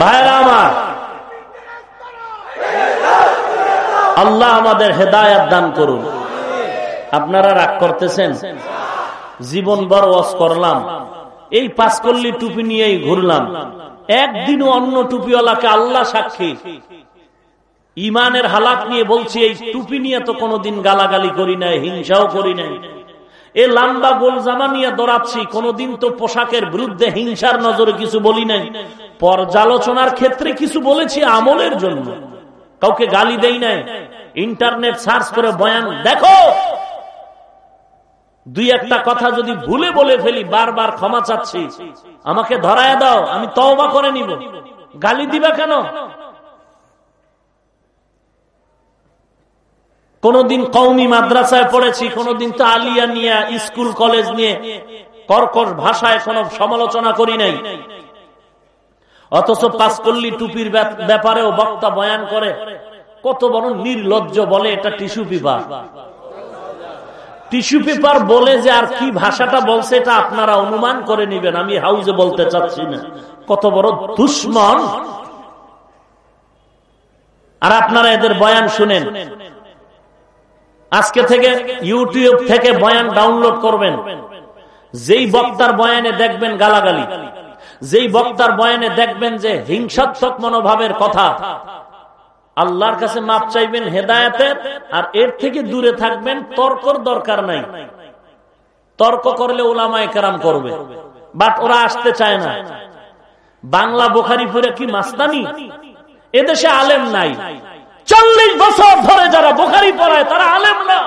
ভাইরা আমার, আল্লাহ আমাদের হেদায়াত দান করুন। আপনারা রাগ করতেছেন? জীবন বড় ওয়াজ করলাম। এই পাঁচকল্লি টুপি নিয়েই ঘুরলাম। একদিন অন্য টুপিওয়ালাকে আল্লাহ সাক্ষী। ইমানের হালাত নিয়ে বলছি, এই টুপি নিয়ে তো কোনোদিন গালাগালি করি নাই, হিংসাও করি নাই। এ লাম্বা গোল জামা নিয়ে দৌড়াচ্ছি, কোনোদিন তো পোশাকের বিরুদ্ধে হিংসার নজরে কিছু বলি নাই। পর্যালোচনার ক্ষেত্রে কিছু বলেছি আমলের জন্য। কাউকে গালি দেই নাই। ইন্টারনেট সার্চ করে বয়ান, দেখো! দুই একটা কথা যদি ভুলে বলে ফেলি, বারবার ক্ষমা চাচ্ছি। আমাকে ধরায় দাও, আমি তওবা করে নিব। গালি দিবা কেন? কোনদিন কৌমি মাদ্রাসায় পড়েছি, কোনদিন তো আলিয়া নিয়ে, স্কুল, কলেজ নিয়ে কর্কশ ভাষায় কোন সমালোচনা করি নাই। অথচ পাঁচকল্লি টুপির ব্যাপারেও বক্তা বয়ান করে, কত বড় নির্লজ্জ বলে এটা টিস্যু পেপার। টিস্যু পেপার বলে যে আর কি ভাষাটা বলছে এটা আপনারা অনুমান করে নিবেন, আমি হাউজে বলতে চাচ্ছি না। কত বড় দুশ্মন। আর আপনারা এদের বয়ান শুনেন। আজকে থেকে ইউটিউব থেকে বয়ান ডাউনলোড করবেন। যেই বক্তার বয়ানে দেখবেন গালাগালি, যেই বক্তার বয়ানে দেখবেন যে হিংসাত্মক মনোভাবের কথা, আল্লাহর কাছে মাপ চাইবেন হেদায়তের, আর এর থেকে দূরে থাকবেন তর্কর দরকার নাই। তর্ক করলে ওলামায় কেরাম করবে, বাট ওরা আসতে চায় না। বাংলা বোখারি ফুরে কি মাস্তানি এদেশে আলেম নাই। চল্লিশ বছর ধরে যারা বোখারি পড়ায়, তারা আলেম না।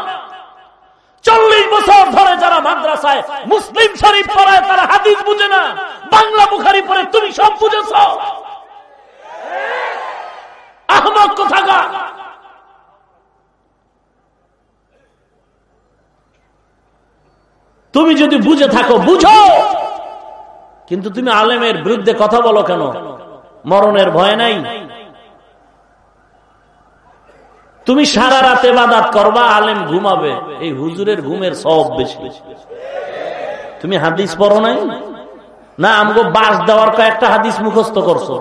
চল্লিশ বছর ধরে যারা মাদ্রাসায় মুসলিম শরীফ পড়ায়, তারা হাদিস বুঝে না। বাংলা বুখারি পড়ে তুমি সব বুঝেছ। আহমদ কোথাকা তুমি যদি বুঝে থাকো, বুঝো। কিন্তু তুমি আলেমের বিরুদ্ধে কথা বলো কেন? মরণের ভয় নাই? তুমি সারা রাতে বাদাত করবা, আলেম ঘুমাবে। এই হুজুরের ঘুমের সব বেশি। তুমি হাদিস পড়ো নাই? না, আমগো বাস দেওয়ার কয়েকটা হাদিস মুখস্থ করছ।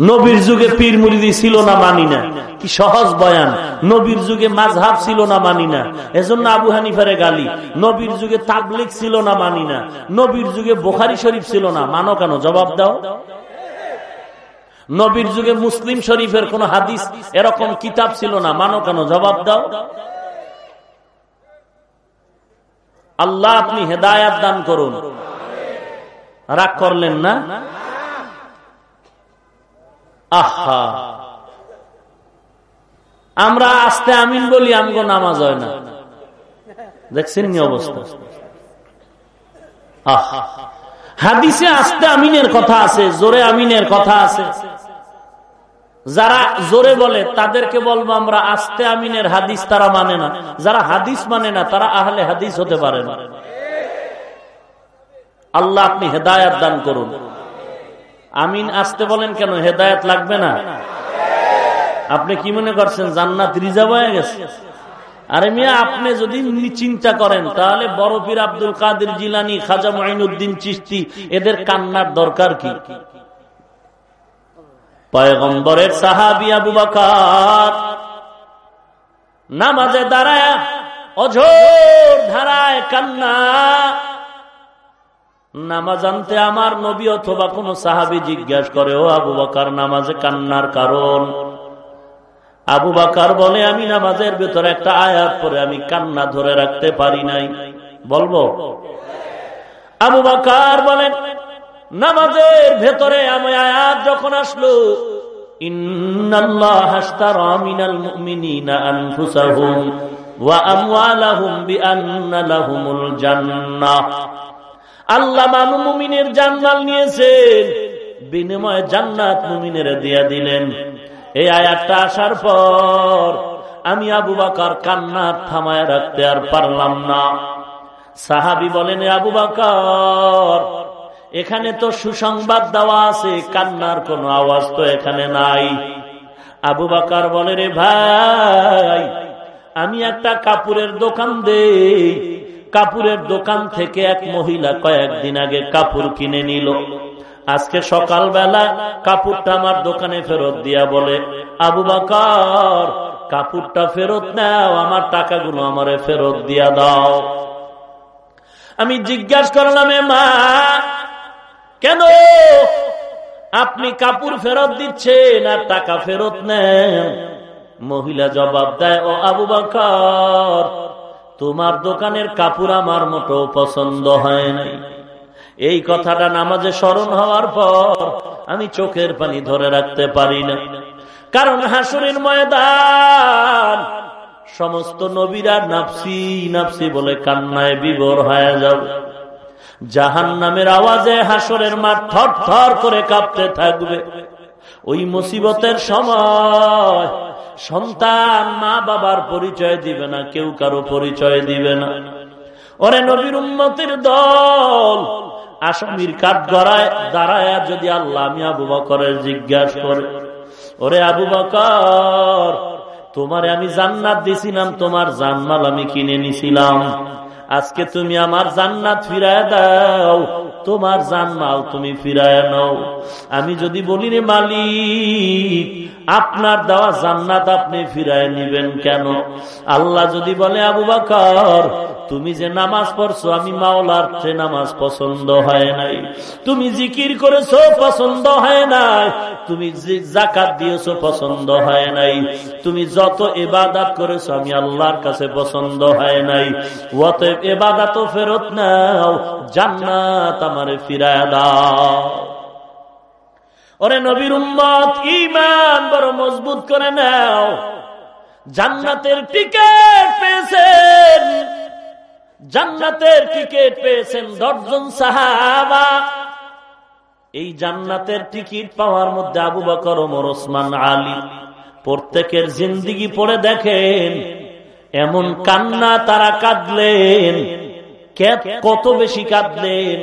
নবীর যুগে পীর মুরিদি ছিল না, মানি না। কি সহজ বয়ান। নবীর যুগে মাঝহাব ছিল না, মানি না। এজন্য আবু হানিফারে গালি। নবীর যুগে তাবলিক ছিল না, মানি না। নবীর যুগে বোখারি শরীফ ছিল না। মানো কেন? জবাব দাও। নবীর যুগে মুসলিম শরীফের কোন হাদিস এরকম কিতাব ছিল না। মানো কেন? জবাব দাও। আল্লাহ আপনি হেদায়াত দান করুন। রাগ করলেন না? আহা। আমরা আস্তে আমিন বলি, আমগো নামাজ হয় না। দেখছেন নি অবস্থা? হাদিসে আস্তে আমিনের কথা আছে, জোরে আমিনের কথা আছে। যারা জোরে বলে, তাদেরকে বলব আমরা আস্তে আমিনের হাদিস তারা মানে না। যারা হাদিস মানে না, তারা আহলে হাদিস হতে পারে না। আল্লাহ আপনি হেদায়াত দান করুন। আমিন আসতে বলেন কেন, হেদায়াত লাগবে না? আপনি কি মনে করছেন, জান্নাত রিজার্ভ হয়ে গেছে? আরে মিয়া, আপনি যদি চিন্তা করেন, তাহলে বরফির আব্দুল কাদের জিলানি, খাজা মাইনুদ্দিন চিস্তি এদের কান্নার দরকার কি? পয়গম্বরের সাহাবি আবু বাকার নামাজে দাঁড়ায় অঝোর ধারায় কান্না। নামাজ আনতে আমার নবী অথবা কোন সাহাবি জিজ্ঞাসা করে, ও আবু বাকার, নামাজে কান্নার কারণ? আবু বাকার বলে, আমি নামাজের ভেতরে একটা আয়াত পরে আমি কান্না ধরে রাখতে পারি নাই। বলব? আবু বাকার বলেন নামাজের ভেতরে আমি আয়াত যখন আসলো জান্নাত মুমিনের দিয়া দিলেন। এই আয়াতটা আসার পর আমি আবু বাকার কান্নার থামায় রাখতে আর পারলাম না। সাহাবি বলেন আবু বাকার এখানে তো সুসংবাদ দেওয়া আছে, কান্নার কোনো আওয়াজ তো এখানে নাই। আবু বাকার বলে, রে ভাই, আমি একটা কাপুরের দোকান দেই। কাপুরের দোকান থেকে এক মহিলা কয়েকদিন আগে কাপড় কিনে নিল। আজকে সকালবেলা কাপড়টা আমার দোকানে ফেরত দিয়া বলে, আবু বাকর, কাপড়টা ফেরত নাও, আমার টাকাগুলো আমারে ফেরত দিয়া দাও। আমি জিজ্ঞাসা করলাম মা কেন? আপনি কাপড় ফেরত দিচ্ছেন আর টাকা ফেরত নেন। মহিলা জবাব দেয়, ও আবু বাকর, তোমার দোকানের কাপড় আমার মতো পছন্দ হয় নাই। এই কথাটা নামাজে স্মরণ হওয়ার পর আমি চোখের পানি ধরে রাখতে পারি না। কারণ হাসুরের ময়দান, সমস্ত নবীরা নাফসি নাফসি বলে কান্নায় বিবর হয়ে যাবে। জাহান নামের আওয়াজে হাসরের মাঠ থর থর করে কাঁপতে থাকবে। ওই মুসিবতের সময় সন্তান মা বাবার পরিচয় দিবে না, কেউ কারও পরিচয় দিবে না। ওরে নবীর উন্নতির দল, আসামির কাঠ গড়ায় দাঁড়ায় যদি আল্লাহ আমি আবু বকরের জিজ্ঞাসা করে, ওরে আবু বকর, তোমারে আমি জান্নাত দিছিলাম, তোমার জানমাল আমি কিনে নিছিলাম। আজকে তুমি আমার জান্নাত ফিরায় দাও। তোমার জানমাল তুমি ফিরায় নাও। আমি যদি বলি রে মালিক, আপনার দেওয়া জান্নাত আপনি ফিরায় নিবেন কেন? আল্লাহ যদি বলে, আবু বাকর তুমি যে নামাজ পড়ছো, আমি মাওলার সে নামাজ পছন্দ হয় নাই। তুমি জিকির করেছ, পছন্দ হয় নাই। তুমি জাকাত দিয়েছ, পছন্দ হয় নাই। তুমি যত এবাদাত করেছ, আমি আল্লাহর কাছে পছন্দ হয় নাই। অতএব এবাদাত ফেরত নাও, জান্নাত আমারে ফিরায় দাও। ওরে নবীর উম্মত ইমান বড় মজবুত করে নাও। জান্নাতের টিকেট পেয়েছেন। জান্নাতের টিকিট পেয়েছেন দশজন সাহাবা। এই জান্নাতের টিকিট পাওয়ার মধ্যে আবু বকর ওমর, ওসমান, আলী প্রত্যেকের জিন্দিগি পড়ে দেখেন, এমন কান্না তারা কাঁদলেন কত বেশি কাঁদলেন।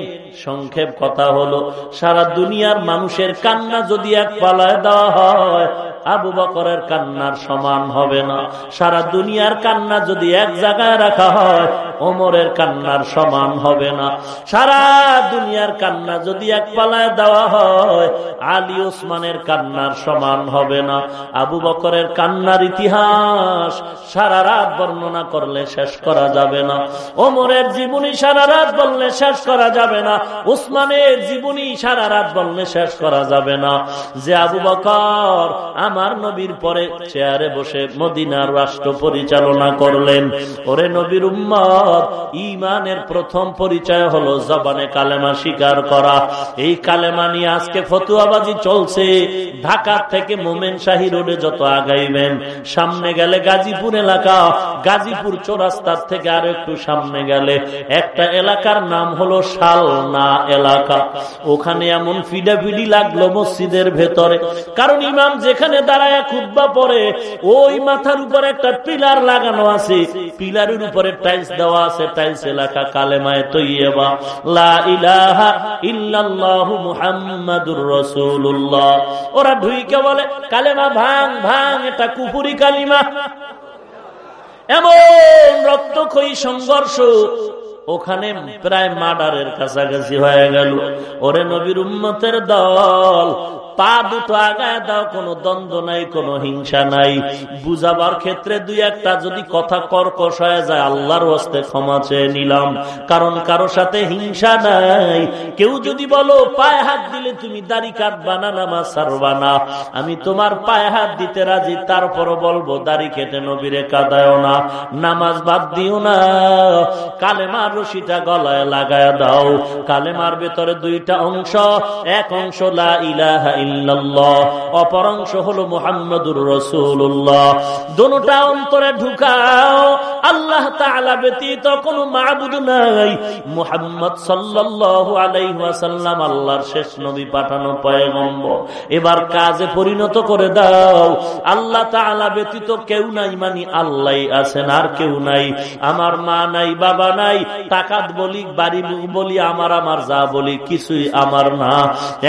সংক্ষেপ কথা হলো, সারা দুনিয়ার মানুষের কান্না যদি এক পালায় দেওয়া হয় আবু বকরের কান্নার সমান হবে না। সারা দুনিয়ার কান্না যদি এক জায়গায় রাখা হয়, ওমরের কান্নার সমান হবে না। সারা দুনিয়ার কান্না যদি এক পালায় দেওয়া হয়, আলী ওসমানের কান্নার সমান হবে না। আবু বকরের কান্নার ইতিহাস সারা রাত বর্ণনা করলে শেষ করা যাবে না। ওমরের জীবনী সারা রাত বললে শেষ করা যাবে না। উসমানের জীবনী সারা রাত বললে শেষ করা যাবে না। যে আবু বকর আমার নবীর পরে চেয়ারে বসে মদিনার রাষ্ট্র পরিচালনা করলেন। ওরে নবীর উম্মত ইমানের প্রথম পরিচয় হলো জবানে কালেমা স্বীকার করা। এই কালেমা নিয়ে আজকে ফতুয়াবাজি চলছে। ঢাকা থেকে মোমেন শাহী রোডে যত আগাইবেন, সামনে গেলে গাজীপুর এলাকা, গাজীপুর চৌরাস্তার থেকে আর একটু সামনে গেলে। একটা এলাকার নাম হলো শালনা এলাকা। ওখানে এমন ফিডাফিডি লাগল মসজিদের ভেতরে। কারণ ইমাম যেখানে দাঁড়ায় খুদ্া পরে, ওই মাথার উপর একটা পিলার লাগানো আছে। পিলারের উপরে টাইলস দেওয়া আছে, টাইলস এলাকা কালেমায় তৈবা ওরা ঢুইকে বলে, কালেমা এটা কালিমা। এমন সংঘর্ষ। ওখানে প্রায় মার্ডারের কাছাকাছি হয়ে গেল। ওরে নবীর উম্মতের দল পা দুটো আগায় দাও, কোনো দ্বন্দ্ব নাই, কোনো হিংসা নাই। বুঝাবার ক্ষেত্রে দুই একটা যদি কথা কর্কশ হয়ে যায়, আল্লাহর হস্তে ক্ষমা চেয়ে নিলাম। কারণ কারও সাথে হিংসা নাই। কেউ যদি বলো, পায়ে হাত দিলে তুমি দাড়ি কাটবা না, নামাজ সারবা না। আমি তোমার পায়ে হাত দিতে রাজি, তারপরও বলব, দাড়ি কেটে নবীরে কাদায় না, নামাজ বাদ দিও না। কালেমার রশিটা গলায় লাগায় দাও। কালেমার ভেতরে দুইটা অংশ, এক অংশ, লা ইলাহা অপর অংশ হলো অন্তরে ঢুকাও, আল্লাহ ব্যতীত কোনো মাহবুদ নাই। আল্লাহর শেষ নবী পাঠানো পয়গম্ব এবার কাজে পরিণত করে দাও। আল্লাহ ব্যতীত কেউ নাই, মানি আল্লাহ আছেন, আর কেউ নাই। আমার মা নাই, বাবা নাই, তাকাত বলি, বাড়ি বলি, আমার আমার যা বলি, কিছুই আমার না।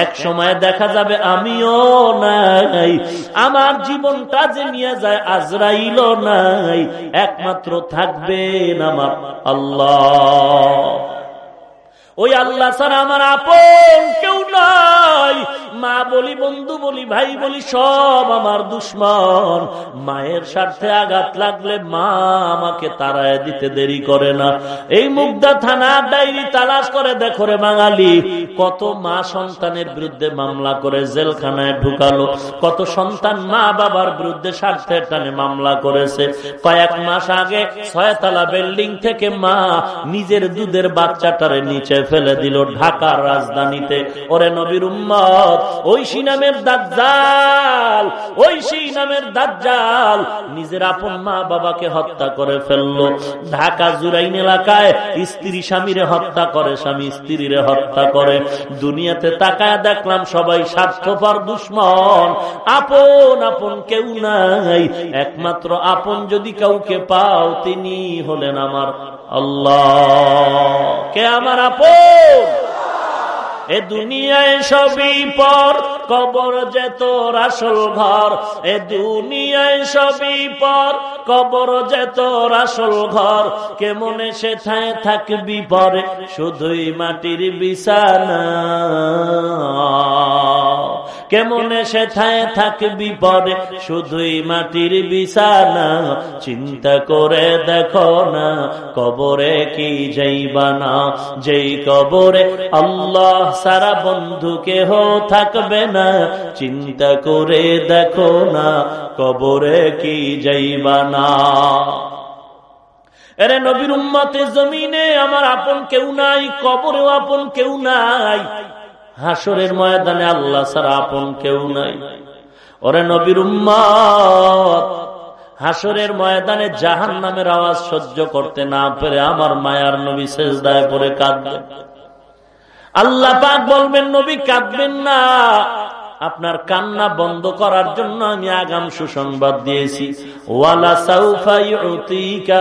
এক সময় দেখা যাবে আমিও নাই। আমার জীবনটা যে নিয়ে যায় আজরাইল নাই। একমাত্র থাকবেন আমার আল্লাহ। ওই আল্লাহ ছাড়া আমার আপন কেউ নাই। মা বলি, বন্ধু বলি, ভাই বলি, সব আমার দুশ্মন। মায়ের স্বার্থে আঘাত লাগলে মা আমাকে তারায় দিতে দেরি করে না। এই মুগ্ধা থানা ডায়েরি তালাশ করে দেখো রে বাঙালি, কত মা সন্তানের বিরুদ্ধে মামলা করে জেলখানায় ঢুকালো। কত সন্তান মা বাবার বিরুদ্ধে স্বার্থের টানে মামলা করেছে। কয়েক মাস আগে ছয়তলা বিল্ডিং থেকে মা নিজের দুধের বাচ্চাটারে নিচে ফেলে দিল ঢাকার রাজধানীতে। ওরে নবীর উম্মত, ঐশী নামের দাজ্জাল, ঐশী নামের দাজ্জাল নিজের আপন মা বাবাকে হত্যা করে ফেলল। ঢাকা জুরাইন এলাকায় স্ত্রী স্বামীরে হত্যা করে, স্বামী স্ত্রীরে হত্যা করে। দুনিয়াতে তাকায় দেখলাম সবাই স্বার্থপর, দুশ্মন। আপন আপন কেউ নাই। একমাত্র আপন যদি কাউকে পাও, তিনি হলেন আমার আল্লাহ। কে আমার আপন? এ দুনিয়ায় সবই পর, কবর যে তোর আসল ঘর। এ দুনিয়ায় সবই পর, কবর যে তোর আসল ঘর। কেমনে সেথায় থাকবি পরে, শুধুই মাটির বিছানা। কেমনে সেথায় থাকবি পরে, শুধুই মাটির বিছানা। চিন্তা করে দেখো না, কবরে কি যাইবা না? যেই কবরে আল্লাহ সারা বন্ধু কেহ থাকবে না। চিন্তা করে দেখো না, কবরে কি যাইবা না। এরে নবীর উম্মতে জমিনে আমার আপন কেউ নাই, কবরেও আপন কেউ নাই। হাসরের ময়দানে আল্লাহ সারা আপন কেউ নাই। ওরে নবীর উম্মত হাসরের ময়দানে জাহান নামের আওয়াজ সহ্য করতে না পেরে আমার মায়ার নবী শেষ দায় পরে কাঁদবেন আল্লাহ পাক বলবেন, নবী, কাঁদবেন না। আপনার কান্না বন্ধ করার জন্য আমি আগাম সুসংবাদ দিয়েছি। ওয়ালা সাউফা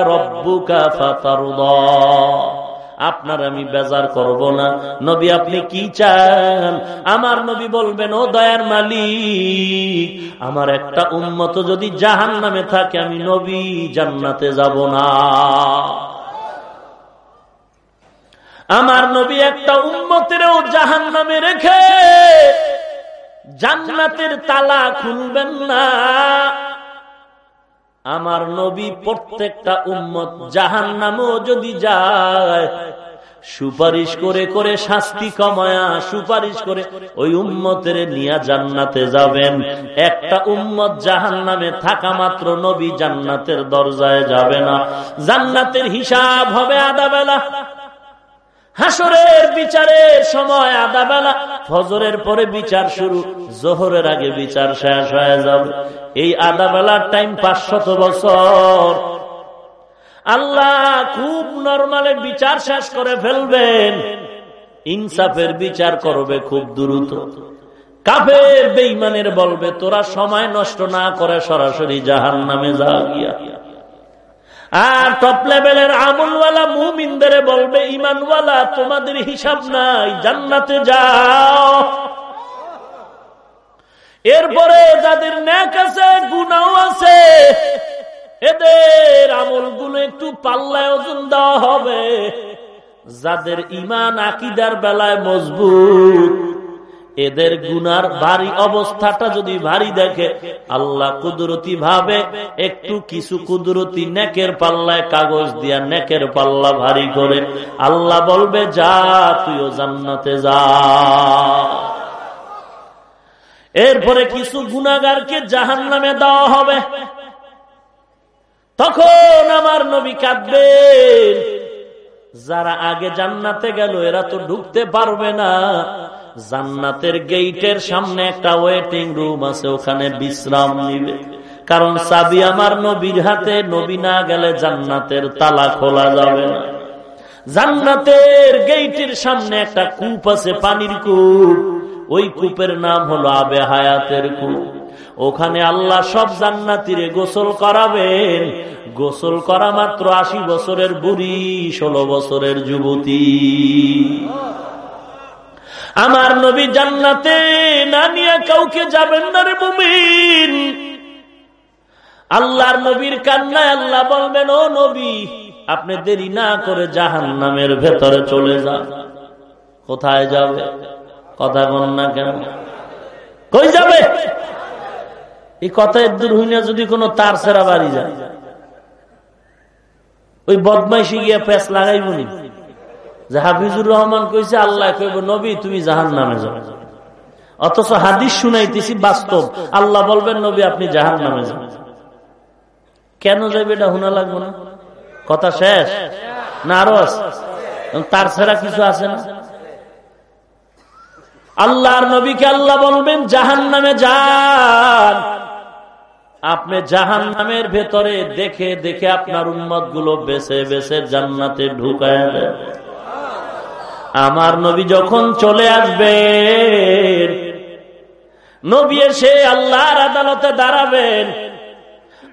রব্বুকা ফাতারদা। আপনার আমি বেজার করব না। নবী, আপনি কি চান? আমার নবী বলবেন, ও দয়ার মালিক, আমার একটা উন্মত যদি জাহান নামে থাকে, আমি নবী জান্নাতে যাব না। আমার নবী একটা উন্মতেরও জাহান নামে রেখে জান্নাতের তালা খুলবেন না। আমার নবী প্রত্যেকটা উম্মত জাহান নামও যদি যায়, সুপারিশ করে করে শাস্তি কমায়া সুপারিশ করে ওই উম্মতের নিয়া জান্নাতে যাবেন। একটা উম্মত জাহান নামে থাকা মাত্র নবী জান্নাতের দরজায় যাবে না। জান্নাতের হিসাব হবে আদা বেলা হাসরের বিচারের সময় আদা বেলা, ফজরের পরে বিচার শুরু, জোহরের আগে বিচার শেষ হয়ে যাবে। এই আদা বেলার টাইম পাঁচশত বছর। আল্লাহ খুব নর্মালের বিচার শেষ করে ফেলবেন। ইনসাফের বিচার করবে খুব দ্রুত। কাফের বেইমানের বলবে, তোরা সময় নষ্ট না করে সরাসরি জাহান নামে যা গিয়া। আর টপ লেভেলের আমলওয়ালা মুমিনদের বলবে, ইমানওয়ালা, তোমাদের হিসাব নাই, জান্নাতে যাও। এরপরে যাদের ন্যাক আছে গুণাও আছে। এদের আমলগুলো একটু পাল্লায় ওজন দেওয়া হবে। যাদের ইমান আকিদার বেলায় মজবুত এদের গুনার ভারী অবস্থাটা যদি ভারী দেখে, আল্লাহ কুদরতি ভাবে একটু কিছু কুদরতি নেকের পাল্লায় কাগজ দিয়া নেকের পাল্লা ভারী করে, আল্লাহ বলবে, যা, তুইও জান্নাতে যা। এরপরে কিছু গুণাগারকে জাহান নামে দেওয়া হবে। তখন আমার নবী কাঁদবেন যারা আগে জান্নাতে গেল, এরা তো ঢুকতে পারবে না। জান্নাতের গেইটের সামনে একটা ওয়েটিং রুম আছে, ওখানে বিশ্রাম নিবে। কারণ চাবি আমার নবীর হাতে, নবী না গেলে জান্নাতের তালা খোলা যাবে না। জান্নাতের গেইটের সামনে একটা কূপ আছে, পানির কূপ। ওই কূপের নাম হলো আবে হায়াতের কূপ। ওখানে আল্লাহ সব জান্নাতিরে গোসল করাবেন। গোসল করা মাত্র আশি বছরের বুড়ি, ষোলো বছরের যুবতী। আমার নবী জান্নাতে না নিয়ে কাউকে যাবেন না রে মুমিন। আল্লাহর নবীর কান্নায় আল্লাহ বলবেন, ও নবী, আপনি দেরি না করে জাহান নামের ভেতরে চলে যান। কোথায় যাবে? কথা বল না কেন? কই যাবে? এই কথা দূর হইনা যদি কোনো তার সেরা বাড়ি যায়। ওই বদমাইশি গিয়া পেস লাগাইবনি হাফিজুর রহমান কইছে, আল্লাহ কইব, নবী, তুমি জাহান নামে যাও। অথচ হাদিস শুনাইতেছি বাস্তব। আল্লাহ বলবেন, নবী, আপনি জাহান নামে যান। কেন যাবে এটা শোনা লাগবো না? কথা শেষ? না আরও তার ছাড়া কিছু আছে না? আল্লাহর নবীকে আল্লাহ বলবেন জাহান নামে যান। আপনি জাহান নামের ভেতরে দেখে দেখে আপনার উন্মতগুলো বেছে বেছে জান্নাতে ঢুকায় আমার নবী যখন চলে আসবে নবী এসে আল্লাহর আদালতে দাঁড়াবেন,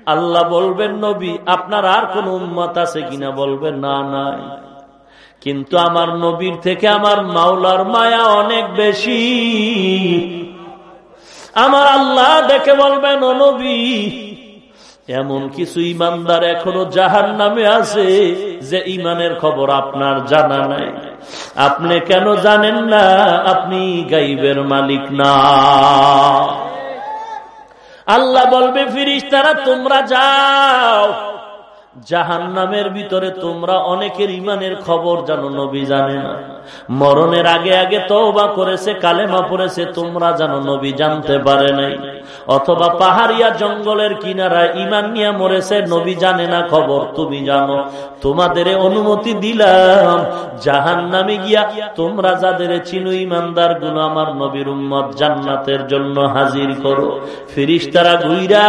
আল্লাহ বলবেন, নবী, আপনার আর কোন উন্মত আছে কিনা? বলবেন, না, নাই। কিন্তু আমার নবীর থেকে আমার মাওলার মায়া অনেক বেশি। আমার আল্লাহ দেখে বলবেন, ও নবী এমন কিছু ইমানদার এখনও জাহান নামে আছে যে ইমানের খবর আপনার জানা নাই। আপনি কেন জানেন না? আপনি গাইবের মালিক না। আল্লাহ বলবে ফিরিস তারা তোমরা যাও। জাহান নামের ভিতরে তোমরা অনেকের ইমানের খবর জানো নবী জানে না। মরণের আগে আগে তওবা করেছে, কালেমা পড়েছে, তোমরা জানো নবী জানতে পারে নাই। অথবা পাহাড়িয়া জঙ্গলের কিনারায় ইমান নিয়ে মরেছে, নবী জানে না খবর, তুমি জানো। তোমাদের অনুমতি দিলাম জাহান নামে গিয়া তোমরা যাদের চিনু ইমানদারগুলো আমার নবীর উম্মত জান্নাতের জন্য হাজির করো। ফিরিস তারা ঘুইরা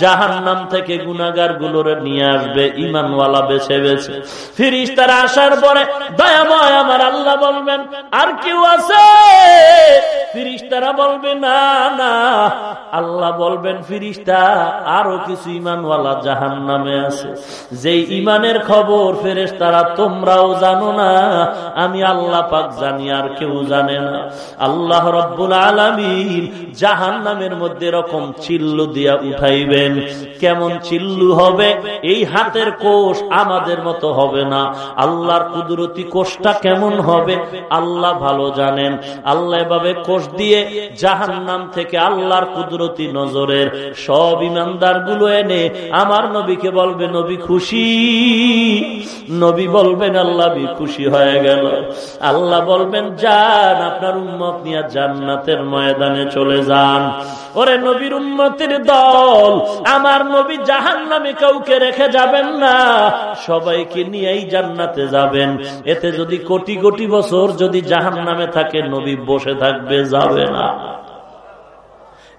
জাহান নাম থেকে গুনাগারগুলোর নিয়ে আসবে, ইমানওয়ালা বেছে বেছে। ফিরিস তারা আসার পরে দয়াময় আমার আল্লাহ বলবেন, আর কেউ আছে? ফিরিস্তারা বলবে, না না। আল্লাহ বলবেন, ফিরিস্তা, আরও কিছু ইমানওয়ালা জাহান নামে আছে। যে ইমানের খবর ফেরেস তারা তোমরাও জানো না, আমি আল্লাহ পাক জানি, আর কেউ জানে না। আল্লাহ রব্বুল আলমিন জাহান নামের মধ্যে রকম চিল্লু দিয়া উঠাইবেন। কেমন চিল্লু হবে? এই হাতের কোষ আমাদের মতো হবে না। আল্লাহর কুদরতি কোষটা কেমন হবে? আল্লাহ ভালো জানেন। আল্লাহ এভাবে কোষ দিয়ে জাহান নাম থেকে আল্লাহর কুদরতি নজরের সব ইমানদারগুলো এনে আমার নবীকে বলবে, নবী খুশি? নবী বলবেন, আল্লাহ খুশি হয়ে গেল। আল্লাহ বলবেন, যান, আপনার উন্মত নিয়ে জান্নাতের ময়দানে চলে যান। ওরে নবীর উন্মতির দল, আমার নবী জাহান নামে কাউকে রেখে যাবেন না, সবাইকে নিয়েই জান্নাতে যাবেন। এতে যদি কোটি কোটি বছর যদি জাহান নামে থাকে, নবী বসে থাকবে, যাবে না।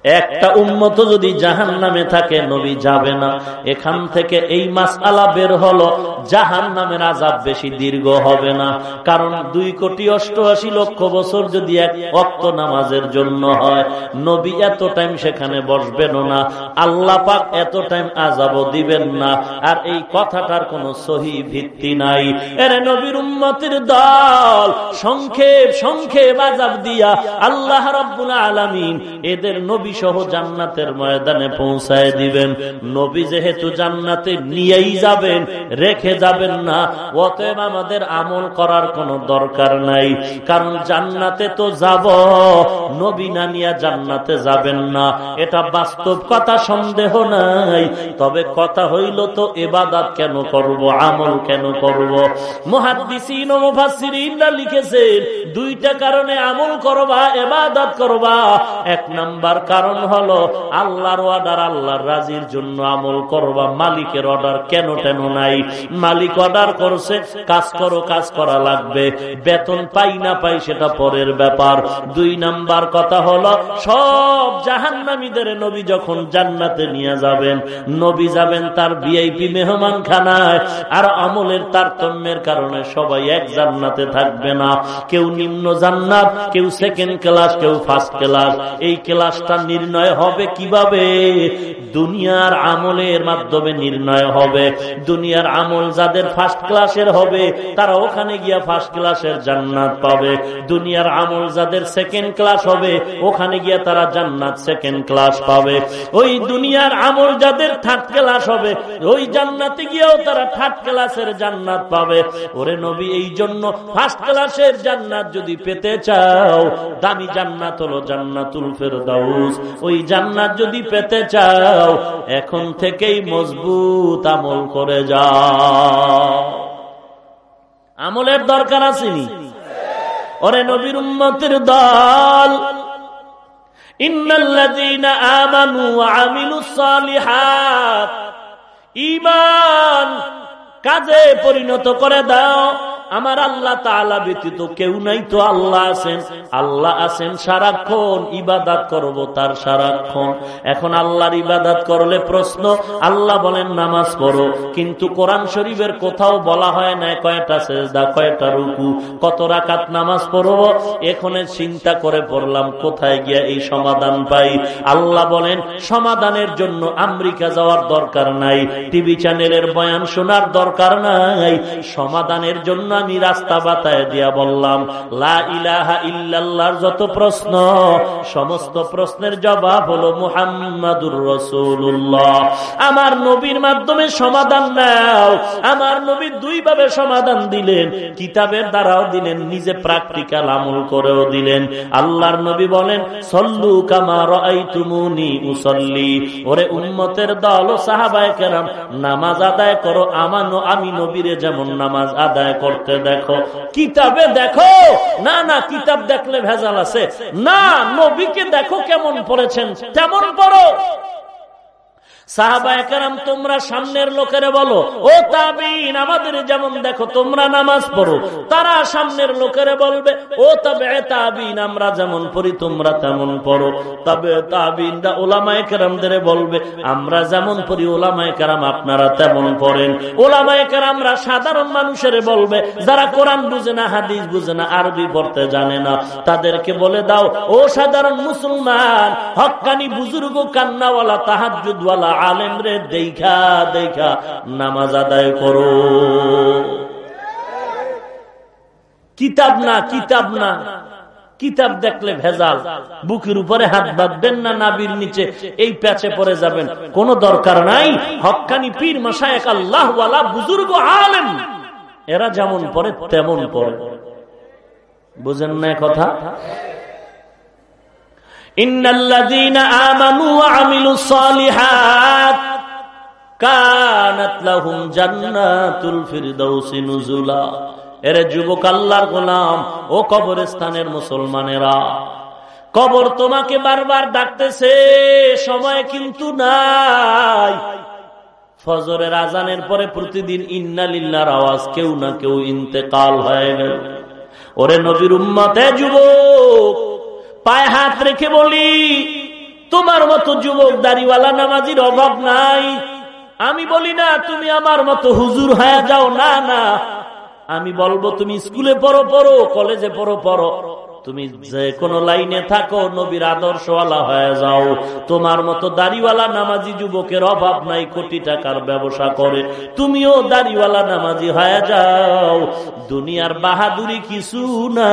একটা উন্মত যদি জাহান নামে থাকে, নবী যাবে না। এখান থেকে এই মাস আলা বের হলো জাহান নামের আজাব বেশি দীর্ঘ হবে না। কারণ দুই কোটি অষ্টআশি লক্ষ বছর যদি এক অক্ত নামাজের জন্য হয়, নবী এত টাইম সেখানে বসবেন না। আল্লাহ পাক এত টাইম আজাব দিবেন না। আর এই কথাটার কোন সহি ভিত্তি নাই। এর নবীর উন্মতির দল সংক্ষেপ সংক্ষেপ আজাব দিয়া আল্লাহ রব্বুল আলমিন এদের নবী নবী সহ জান্নাতের ময়দানে পৌঁছায় দিবেন। নবী যেহেতু জান্নাতে নিয়েই যাবেন, রেখে যাবেন না, অতএব আমাদের আমল করার কোনো দরকার নাই। কারণ জান্নাতে তো যাব, নবী না নিয়ে জান্নাতে যাবেন না। এটা বাস্তব কথা, সন্দেহ নাই। তবে কথা হইল তো, এবাদাত কেন করব, আমল কেন করব? মহাদিসিন লিখেছেন, দুইটা কারণে আমল করবা, এবাদাত করবা। এক নাম্বার কারণ কারণ হলো, আল্লাহর অর্ডার আল্লাহর রাজির জন্য আমল করবা, মালিকের অর্ডার কেন কেন নাই? মালিক অর্ডার করছে, কাজ করো, কাজ করা লাগবে। বেতন পাই না পাই সেটা পরের ব্যাপার। দুই নাম্বার কথা হলো, সব জাহান্নামীদের নবী যখন জান্নাতে নিয়ে যাবেন, নবী যাবেন তার ভিআইপি মেহমান খানায় আর আমলের তারতম্যের কারণে সবাই এক জান্নাতে থাকবে না। কেউ নিম্ন জান্নাত, কেউ সেকেন্ড ক্লাস কেউ ফার্স্ট ক্লাস এই ক্লাসটা নির্ণয় হবে কীভাবে? দুনিয়ার আমলের মাধ্যমে নির্ণয় হবে। দুনিয়ার আমল যাদের ফার্স্ট ক্লাসের হবে, তারা ওখানে গিয়া ফার্স্ট ক্লাসের জান্নাত পাবে। দুনিয়ার আমল যাদের সেকেন্ড ক্লাস হবে, ওখানে গিয়া তারা জান্নাত সেকেন্ড ক্লাস পাবে। ওই দুনিয়ার আমল যাদের থার্ড ক্লাস হবে, ওই জান্নাতে গিয়েও তারা থার্ড ক্লাসের জান্নাত পাবে। ওরে নবী এই জন্য ফার্স্ট ক্লাসের জান্নাত যদি পেতে চাও, দামি জান্নাত হলো জান্নাতুল ফেরদাউস। ওই জান্নাত যদি পেতে চাও, এখন থেকেই মজবুত আমল করে যাও। আমলের দরকার আসেনি ওরে নবীর উম্মতের দল। কাজে পরিণত করে দাও। আমার আল্লাহ তালা ব্যতীত কেউ নাই তো আল্লাহ আছেন। আল্লাহ আছেন সারাক্ষণ, ইবাদাত করব তার সারাক্ষণ। এখন আল্লাহর ইবাদাত করলে প্রশ্ন, আল্লাহ বলেন নামাজ পড়ো, কিন্তু কোরআন শরীফের কোথাও বলা হয় না কয়টা সেজদা, কয়টা রুকু, কত রাকাত নামাজ পড়ব? এখানে চিন্তা করে পড়লাম, কোথায় গিয়া এই সমাধান পাই? আল্লাহ বলেন, সমাধানের জন্য আমেরিকা যাওয়ার দরকার নাই, টিভি চ্যানেলের বয়ান শোনার দরকার নাই। সমাধানের জন্য আমি রাস্তা বাতায় দিয়া বললাম, লা ইলাহা যত প্রশ্ন, সমস্ত প্রশ্নের জবাব হলো মুহাম্মাদুর রসুল্লাহ আমার নবীর মাধ্যমে সমাধান নাও। আমার নবী দুই ভাবে সমাধান দিলেন, কিতাবের দ্বারাও দিলেন, নিজে প্র্যাকটিক্যাল আমল করেও দিলেন। আল্লাহর নবী বলেন, সল্লু কামার তুমুনি উসল্লি। ওরে উন্মতের দল ও সাহাবায় কেরাম, নামাজ আদায় করো, আমানো আমি নবীরে যেমন নামাজ আদায় করতে করতে দেখো। কিতাবে দেখো? না না, কিতাব দেখলে ভেজাল আছে। না, নবীকে দেখো কেমন পড়েছেন। তেমন পড়ো। আমরা যেমন পড়ি ওলামায় আপনারা তেমন পড়েন। ওলামায় সাধারণ মানুষের বলবে, যারা কোরআন বুঝে না, হাদিস বুঝে না, আরবি পড়তে জানে না, তাদেরকে বলে দাও, ও সাধারণ মুসলমান, হকানি বুজুর্গ, কান্নাওয়ালা তাহাজুদওয়ালা আলেম রে দেখা দেখা নামাজ আদায় করো। কিতাব না কিতাব না। কিতাব দেখলে ভেজাল। বুকের উপরে হাত বাঁধবেন না নাবির নিচে, এই প্যাচে পরে যাবেন। কোন দরকার নাই। হকানি পীর মাসায় আল্লাহ বুজুর্গ, আলেম। এরা যেমন পরে তেমন পরে বুঝেন না কথা? আমানু মুসলমানেরা, কবর তোমাকে বারবার ডাকতেছে, সময় কিন্তু নাই। ফজরের আজানের পরে প্রতিদিন ইন্নালিল্লার আওয়াজ কেউ না কেউ ইন্তেকাল হয়ে গেল। ওরে নবীর উম্মতে যুবক পায়ে হাত রেখে বলি, তোমার মতো যুবক দাড়িওয়ালা নামাজির অভাব নাই। আমি বলি, না, তুমি আমার মতো হুজুর হয়ে যাও, না না। আমি বলব, তুমি স্কুলে পড়ো পড়ো, কলেজে পড়ো পড়ো। তুমি যে কোনো লাইনে থাকো, নবীর আদর্শওয়ালা হয়ে যাও। তোমার মতো দাড়িওয়ালা নামাজি যুবকের অভাব নাই, কোটি টাকার ব্যবসা করে। তুমিও দাড়িওয়ালা নামাজি হয়ে যাও। দুনিয়ার বাহাদুরি কিছু না,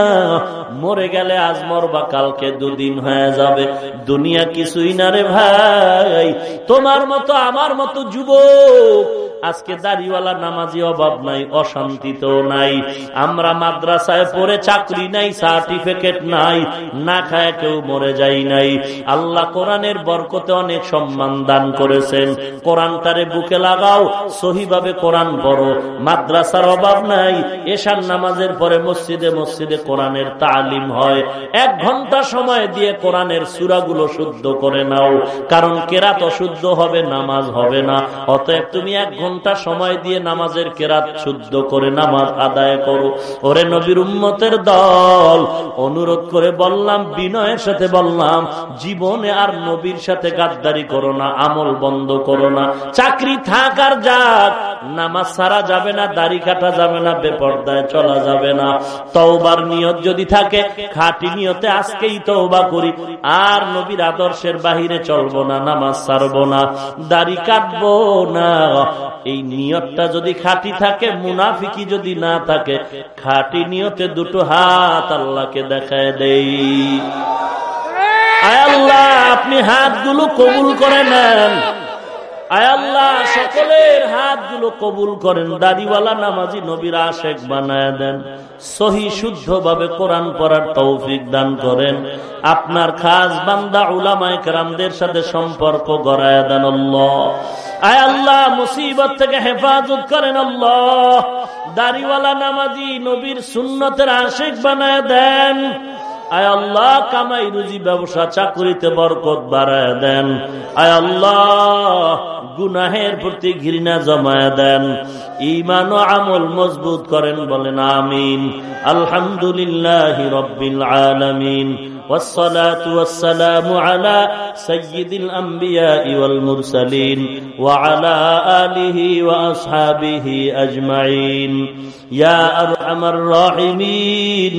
মরে গেলে আজ মরবা, কালকে দুদিন হয়ে যাবে। দুনিয়া কিছুই না রে ভাই, তোমার মতো, আমার মতো যুবক আজকে দাড়িওয়ালা নামাজি অভাব নাই অশান্তি তো নাই। আমরা মাদ্রাসায় পড়ে চাকরি নাই, সার্টিফিকেট নাই, না খায় কেউ মরে যাই নাই। আল্লাহ কোরআনের বরকতে অনেক সম্মান দান করেছেন। কোরআন তারে বুকে লাগাও, সহিভাবে কোরআন পড়ো। মাদ্রাসার অভাব নাই, এশার নামাজের পরে মসজিদে মসজিদে কোরআনের তালিম হয়। এক ঘণ্টা সময় দিয়ে কোরআনের সুরাগুলো শুদ্ধ করে নাও, কারণ কেরাত অশুদ্ধ হবে, নামাজ হবে না। অতএব তুমি এক ঘণ্টা সময় দিয়ে নামাজের কেরাত শুদ্ধ করে নামাজ আদায় করো। ওরে নবীর উম্মতের দল, অনুরোধ করে বললাম, বিনয়ের সাথে বললাম, জীবনে আর নবীর সাথে গাদ্দারি করো না, আমল বন্ধ করো না। চাকরি থাকার যাক, নামাজ সারা যাবে না, দাড়ি কাটা যাবে না, বেপর্দায় চলা যাবে না। তওবার নিয়ত যদি থাকে, খাটি নিয়তে আজকেই তওবা করি। আর নবীর আদর্শের বাহিরে চলবো না, নামাজ সারবো না। দাড়ি কাটবো না এই নিয়তটা যদি খাটি থাকে, মুনাফিকি যদি না থাকে, খাটি নিয়তে দুটো হাত আল্লাহকে দেখায় দেই। আল্লাহ, আপনি হাতগুলো কবুল করে নেন। সকলের হাতগুলো কবুল করেন। নামাজি নবীর বানায় দেন। সহি শুদ্ধ ভাবে কোরআন তৌফিক দান করেন। আপনার খাস বান্দা উলামায় কেরামদের সাথে সম্পর্ক গড়ায় দেন আয় আল্লাহ, মুসিবত থেকে হেফাজত করেন আল্লাহ। দাড়িওয়ালা নামাজি নবীর সুন্নতের আশেক বানায় দেন। আয় আল্লাহ কামাই রুজি ব্যবসা চাকরিতে বরকত বাড়ায় দেন আয় আল্লাহ গুনাহের প্রতি ঘৃণা জমায় দেন ইমান ও আমল মজবুত করেন বলেন আমিন আলহামদুলিল্লাহ রব্বিল আলমিন والصلاة والسلام على سيد الأنبياء والمرسلين وعلى آله وأصحابه أجمعين يا أرحم الراحمين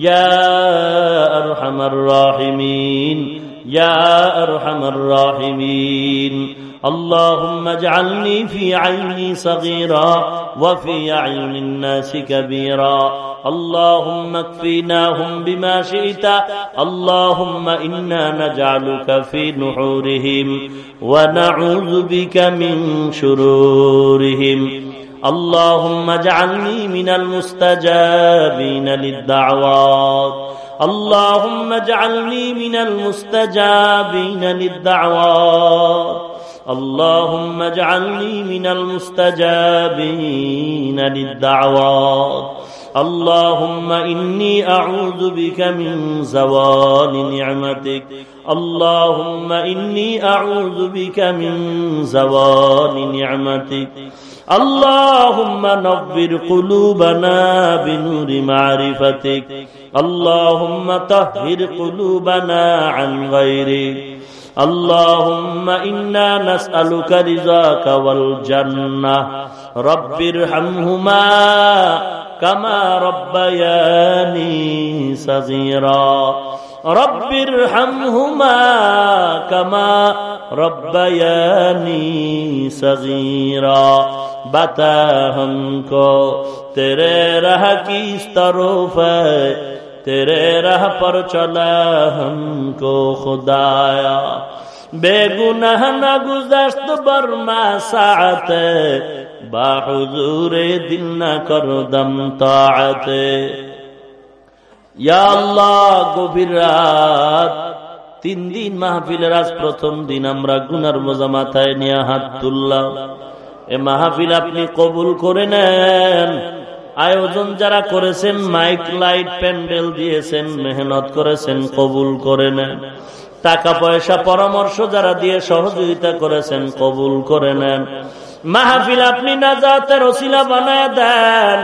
يا أرحم الراحمين يا أرحم الراحمين. اللهم اجعلني في عيني صغيرا وفي عين الناس كبيرا. اللهم اكفيناهم بما شئت اللهم إنا نجعلك في نحورهم ونعوذ بك من شرورهم. اللهم اجعلني من المستجابين للدعوات. اللهم اجعلني من المستجابين للدعوات. اللهم اجعلني من المستجابين للدعوات. اللهم إني أعوذ بك من زوال نعمتك. اللهم إني أعوذ بك من زوال نعمتك. اللهم نظر قلوبنا بنور معرفتك اللهم طهر قلوبنا عن غيرك اللهم إنا نسألك رزاك والجنة رب ارحمهما كما ربياني صغيرا رب ارحمهما كما ربياني صغيرا बता हमको तेरे রাহ की इस तरफ রাহ পর राह पर चला বেগুনা खुदाया না গুজাস্ত বর্মা সাথে বাহুজুরে দিল না কর দম তাতে আল্লাহ, গভীর রাত, তিন দিন মাহফিলের আজ প্রথম দিন আমরা গুনার মজা মাথায় নিয়ে হাত তুললাম। এ মাহফিল আপনি কবুল করে নেন। আয়োজন যারা করেছেন, মাইক, লাইট, প্যান্ডেল দিয়েছেন, মেহনত করেছেন, কবুল করে নেন। টাকা পয়সা পরামর্শ যারা দিয়ে সহযোগিতা করেছেন, কবুল করে নেন। মাহফিল আপনি না নাজাতের ওসিলা বানায় দেন।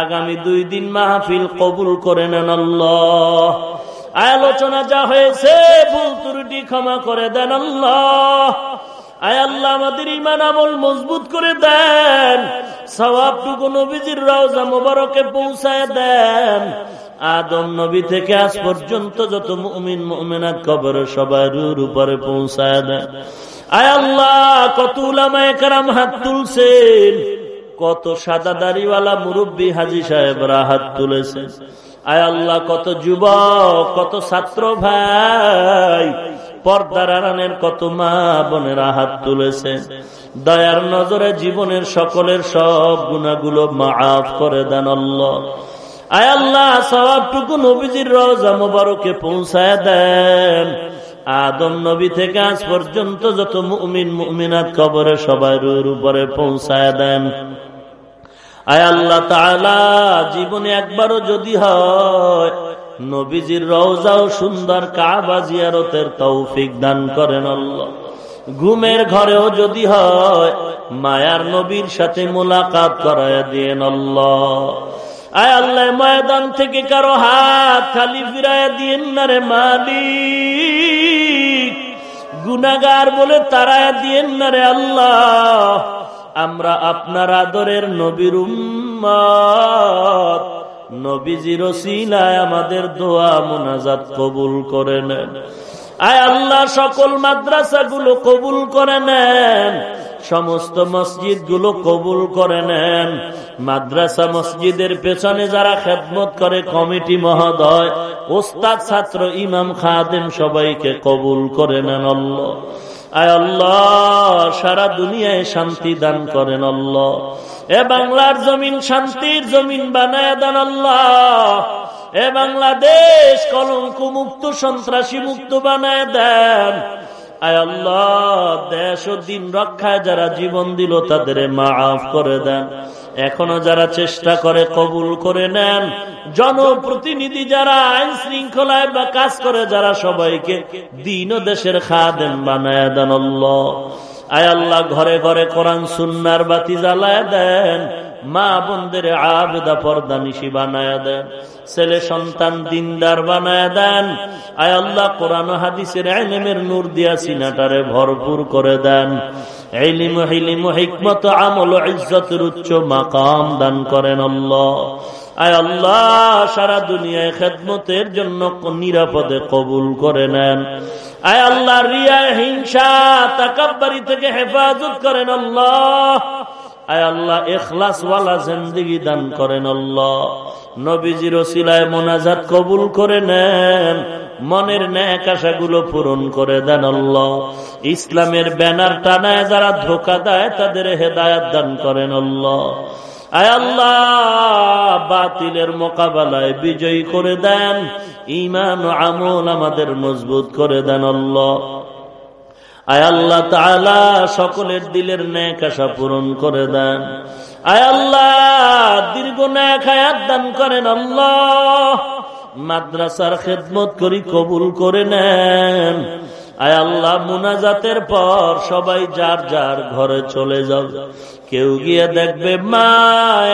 আগামী দুই দিন মাহফিল কবুল করে নেন আলোচনা যা হয়েছে, ভুল ত্রুটি ক্ষমা করে দেন আল্লাহ। আয় আল্লাহ, আমাদের ইমান আমল মজবুত করে দেন। সবাবটুকু নবীজির রওজা মোবারকে পৌঁছায় দেন। আদম নবী থেকে আজ পর্যন্ত যত মুমিন, মুমিনাত কবর সবার উপরে পৌঁছায় দেন। আয় আল্লাহ, কত উলামায়ে কারাম হাত তুলছেন। কত সাদা দাড়িওয়ালা মুরব্বী হাজি সাহেবরা হাত তুলেছেন। আয় আল্লাহ, কত যুবক, কত ছাত্র ভাই পর্দার আরানের কত মা বোনেরা হাত তুলেছে। দয়ার নজরে জীবনের সকলের সব গুণাগুলো মাফ করে দেন আল্লাহ। আয় আল্লাহ সবটুকু নবীজির রোজা মোবারকে পৌঁছায় দেন। আদম নবী থেকে আজ পর্যন্ত যত মুমিন, মুমিনাত কবরে সবাই উপরে পৌঁছায় দেন। আয় আল্লাহ তালা জীবনে একবারও যদি হয় নবীজির রওজাও সুন্দর কাবা জিয়ারতের তৌফিক দান করেন আল্লাহ। ঘুমের ঘরেও যদি হয়, মায়ার নবীর সাথে মোলাকাত করায় দিয়েন আল্লাহ। আয় আল্লাহ, ময়দান থেকে কারও হাত খালি ফিরায় দিয়েন না রে মালিক। গুনাগার বলে তারায় দিয়েন না রে আল্লাহ। আমরা আপনার আদরের নবীর উম্মত নবীজির সিলায় আমাদের দোয়া মোনাজাত কবুল করে নেন। আয় আল্লাহ, সকল মাদ্রাসা গুলো কবুল করে নেন। সমস্ত মসজিদগুলো কবুল করে নেন। মাদ্রাসা মসজিদের পেছনে যারা খেদমত করে কমিটি মহোদয়, ওস্তাদ, ছাত্র, ইমাম, খাদেম সবাইকে কবুল করে নেন আল্লাহ। আয় আল্লাহ, সারা দুনিয়ায় শান্তি দান করেন আল্লাহ। এ বাংলার জমিন শান্তির জমিন বানায় দেন আল্লাহ। এ বাংলাদেশ কলঙ্ক মুক্ত সন্ত্রাসী মুক্ত বানায় দেন। আয় আল্লাহ, দেশ ও দিন রক্ষায় যারা জীবন দিল তাদের মাফ করে দেন। এখনও যারা চেষ্টা করে কবুল করে নেন, জনপ্রতিনিধি যারা আইন শৃঙ্খলায় বা কাজ করে, যারা সবাইকে দিন ও দেশের খাদেন বানায় দেন আয় আল্লাহ, ঘরে ঘরে কোরআন, সুন্নার বাতি জ্বালায় দেন, মা বোনদের আবেদা পর্দা নিশি বানায় দেন, ছেলে সন্তান দিনদার বানায় দেন। আয় আল্লাহ, কোরআন হাদিসের আইনেমের নূর দিয়া সিনাটারে ভরপুর করে দেন। এলিম উচ্চ মাকাম দান করেন আল্লাহ। আয় আল্লাহ, সারা দুনিয়ায় খেদমতের জন্য নিরাপদে কবুল করে নেন। আয় আল্লাহ, রিয়া, হিংসা, তাকাব্বারি থেকে হেফাজত করেন আল্লাহ। আয় আল্লাহ এখলাসওয়ালা জিন্দিগি দান করেন আল্লাহ। নবীজির ওসিলায় মোনাজাত কবুল করে নেন, মনের ন্যাক আশাগুলো পূরণ করে দেন আল্লাহ। ইসলামের ব্যানার টানায় যারা ধোকা দেয়, তাদের হেদায়াত দান করেন আল্লাহ। আয় আল্লাহ, বাতিলের মোকাবেলায় বিজয়ী করে দেন ইমান আমল আমাদের মজবুত করে দেন আল্লাহ। আয় আল্লাহ তালা সকলের দিলের ন্যাক আশা পূরণ করে দেন। আয় আল্লাহ, দীর্ঘ আয়াত দান করেন আল্লাহ। মাদ্রাসার খেদমত করি কবুল করে নেন। আয় আল্লাহ, মুনাজাতের পর সবাই যার যার ঘরে চলে যাও। কেউ গিয়ে দেখবে মা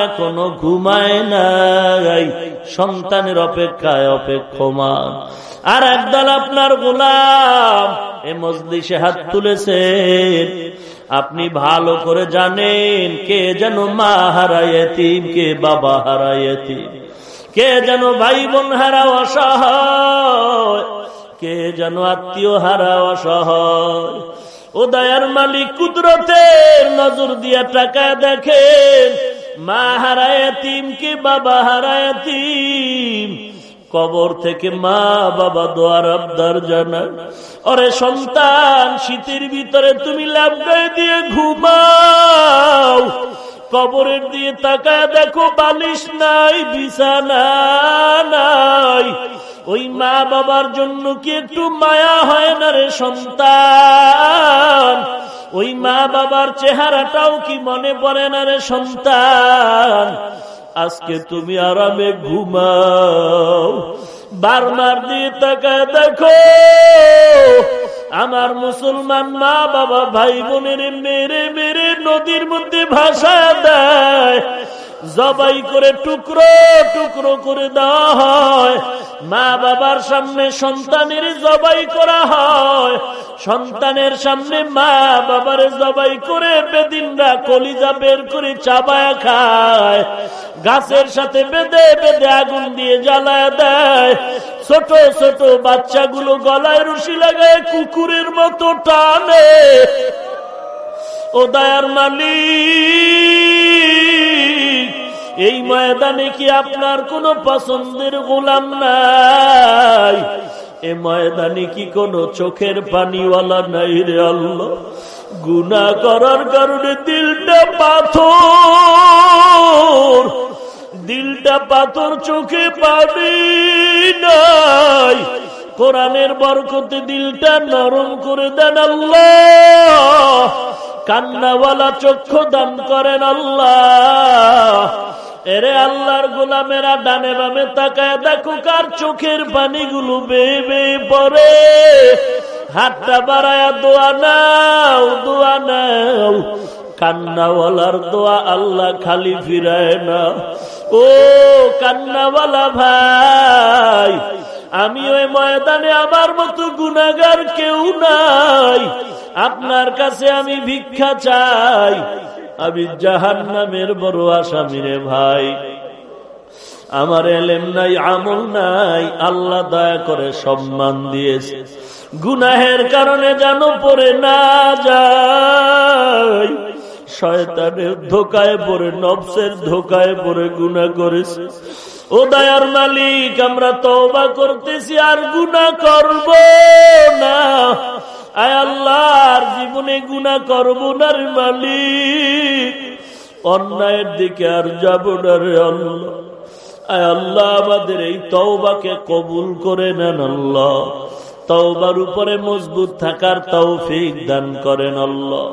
এখনও ঘুমায় নাই, সন্তানের অপেক্ষায় অপেক্ষমান। আর একদল আপনার গোলাম এ মজলিসে হাত তুলেছেন। আপনি ভালো করে জানেন কে যেন মা হারাইতিম কে বাবা হারাইতিম কে যেন ভাই বোন হারা অসহায়। কে যেন আত্মীয় হারা অসহায়। ও দয়ার মালিক কুদরতের নজর দিয়া টাকা দেখেন। মা হারায়তিম কে বাবা হারায়তিম কবর থেকে মা বাবা দোয়ার আবদার জানা অরে সন্তান, শীতের ভিতরে তুমি ল্যাবগায় দিয়ে ঘুমাও। কবরের দিয়ে তাকা দেখো বালিশ নাই, বিছানা নাই। ওই মা বাবার জন্য কি একটু মায়া হয় না রে সন্তান? ওই মা বাবার চেহারাটাও কি মনে পড়ে না রে সন্তান? আজকে তুমি আরামে ঘুমাও। বারবার দিয়ে তাকায় দেখো, আমার মুসলমান মা বাবা, ভাই বোনের মেরে মেরে নদীর মধ্যে ভাষা দেয়। জবাই করে টুকরো টুকরো করে দেওয়া হয়। মা বাবার সামনে সন্তানের জবাই করা হয়। সন্তানের সামনে মা বাবার জবাই করে বেদিনরা কলিজা বের করে চাবায়া খায়। গাছের সাথে বেঁধে বেঁধে আগুন দিয়ে জ্বালায় দেয়। ছোট ছোট বাচ্চাগুলো গলায় রুশি লাগায় কুকুরের মতো টানে। ও দায়ার মালিক। এই ময়দানে কি আপনার কোন পছন্দের গোলাম নাই? এ ময়দানে কি কোন চোখের পানিওয়ালা নাই রে আল্লাহ? গুনা করার কারণে দিলটা পাথর। দিলটা পাথর চোখে পানি নাই। কোরআনের বরকতে দিলটা নরম করে দেন আল্লাহ। কান্নাওয়ালা চক্ষু দান করেন আল্লাহ। এরে আল্লাহর গোলামেরা ডানে বামে তাকায় দেখো কার চোখের পানিগুলো বেয়ে বেয়ে পরে হাতটা বাড়ায় দোয়া নাও দোয়া নাও। কান্নাওয়ালার দোয়া আল্লাহ খালি ফিরায় না। ও কান্নাওয়ালা ভাই আমি ওই ময়দানে আমার মতো গুনাগার কেউ নাই। আপনার কাছে আমি ভিক্ষা চাই। আমি জাহান নামের বড় আসামি রে ভাই। আমার এলেম নাই, আমল নাই। আল্লাহ দয়া করে সম্মান দিয়েছে। গুনাহের কারণে যেন পরে না যায়। শয়তানের ধোকায় পড়ে নবসের ধোকায় পড়ে গুণা করেছে ও দয়ার মালিক, আমরা তওবা করতেছি আর গুণা করব না। আয় আল্লাহর জীবনে গুণা করব না রে মালিক। অন্যায়ের দিকে আর যাব না রে আল্লাহ। আয় আল্লাহ, আমাদের এই তওবাকে কবুল করে নেন আল্লাহ। তওবার উপরে মজবুত থাকার তৌফিক দান করেন আল্লাহ।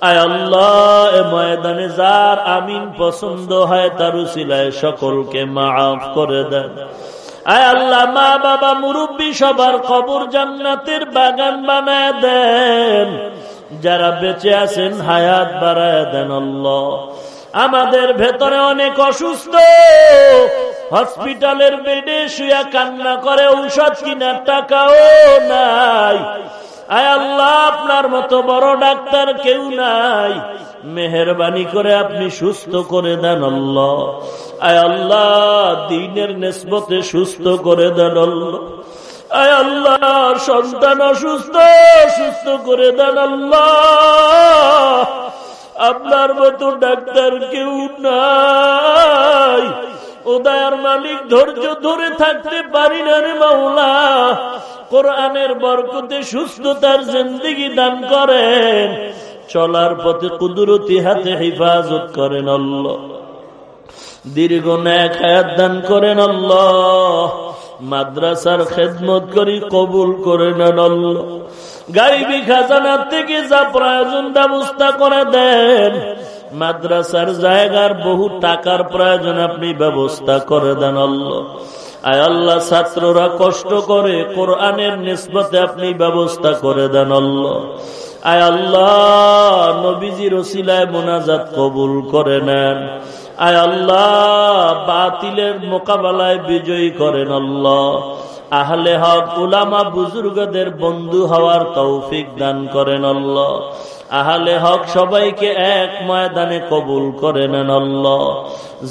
আল্লাহ ময়দানে যার আমিন পছন্দ হয়, তার সকলকে মাফ করে দেন। আয় আল্লাহ, মা বাবা মুরব্বী সবার কবর জান্নাতের বাগান বানায় দেন। যারা বেঁচে আছেন, হায়াত বাড়ায় দেন আল্লাহ। আমাদের ভেতরে অনেক অসুস্থ। হসপিটালের বেডে শুয়া কান্না করে, ঔষধ কিনার টাকাও নাই। আয় আল্লাহ, আপনার মতো বড় ডাক্তার কেউ নাই। মেহরবানি করে আপনি সুস্থ করে দেন আল্লাহ। আয় আল্লাহ, দিনের নেসবতে সুস্থ করে দেন আল্লাহ। আয় আল্লাহ, সন্তান অসুস্থ, সুস্থ করে দেন আল্লাহ। আপনার মতো ডাক্তার কেউ নাই। উদয়ার মালিক ধৈর্য ধরে থাকতে পারি না রে মাওলা। কোরআনের বরকতে সুস্থতার জিন্দিগি দান করেন। চলার পথে কুদরতি হাতে হেফাজত করেন আল্লাহ। দীর্ঘ ন্যাক হায়াত দান করেন আল্লাহ। মাদ্রাসার খেদমত করি কবুল করে নেন আল্লাহ। গাইবি খাজানার থেকে যা প্রয়োজন ব্যবস্থা করে দেন। মাদ্রাসার জায়গার বহু টাকার প্রয়োজন আপনি ব্যবস্থা করে দেন আল্লাহ। আয় আল্লাহ, ছাত্ররা কষ্ট করে কোরআনের নিসবতে আপনি ব্যবস্থা করে দেন আল্লাহ। আয় আল্লাহ, নবীজির ওসিলায় মোনাজাত কবুল করে নেন। আয় আল্লাহ, বাতিলের মোকাবেলায় বিজয়ী করেন আল্লাহ। আহলে হক, উলামা বুজুর্গদের বন্ধু হওয়ার তৌফিক দান করেন আল্লাহ। আহলে হক সবাইকে এক ময়দানে কবুল করে নেন আল্লাহ।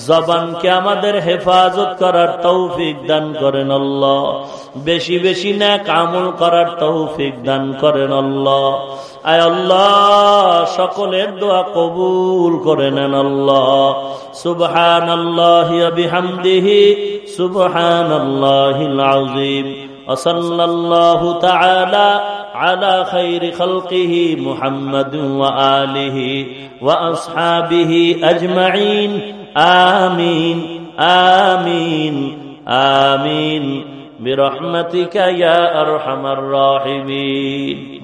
জবানকে আমাদের হেফাজত করার তৌফিক দান করেন আল্লাহ। বেশি বেশি ন্যাক আমল করার তৌফিক দান করেন আল্লাহ। আয় আল্লাহ, সকলের দোয়া কবুল করে নেন আল্লাহ। সুবহান আল্লাহ বিহামদিহি সুবহান আল্লাহ আযীম। وصلى الله تعالى على خير خلقه محمد وآله وأصحابه أجمعين. آمين. آمين. آمين. برحمتك يا أرحم الراحمين.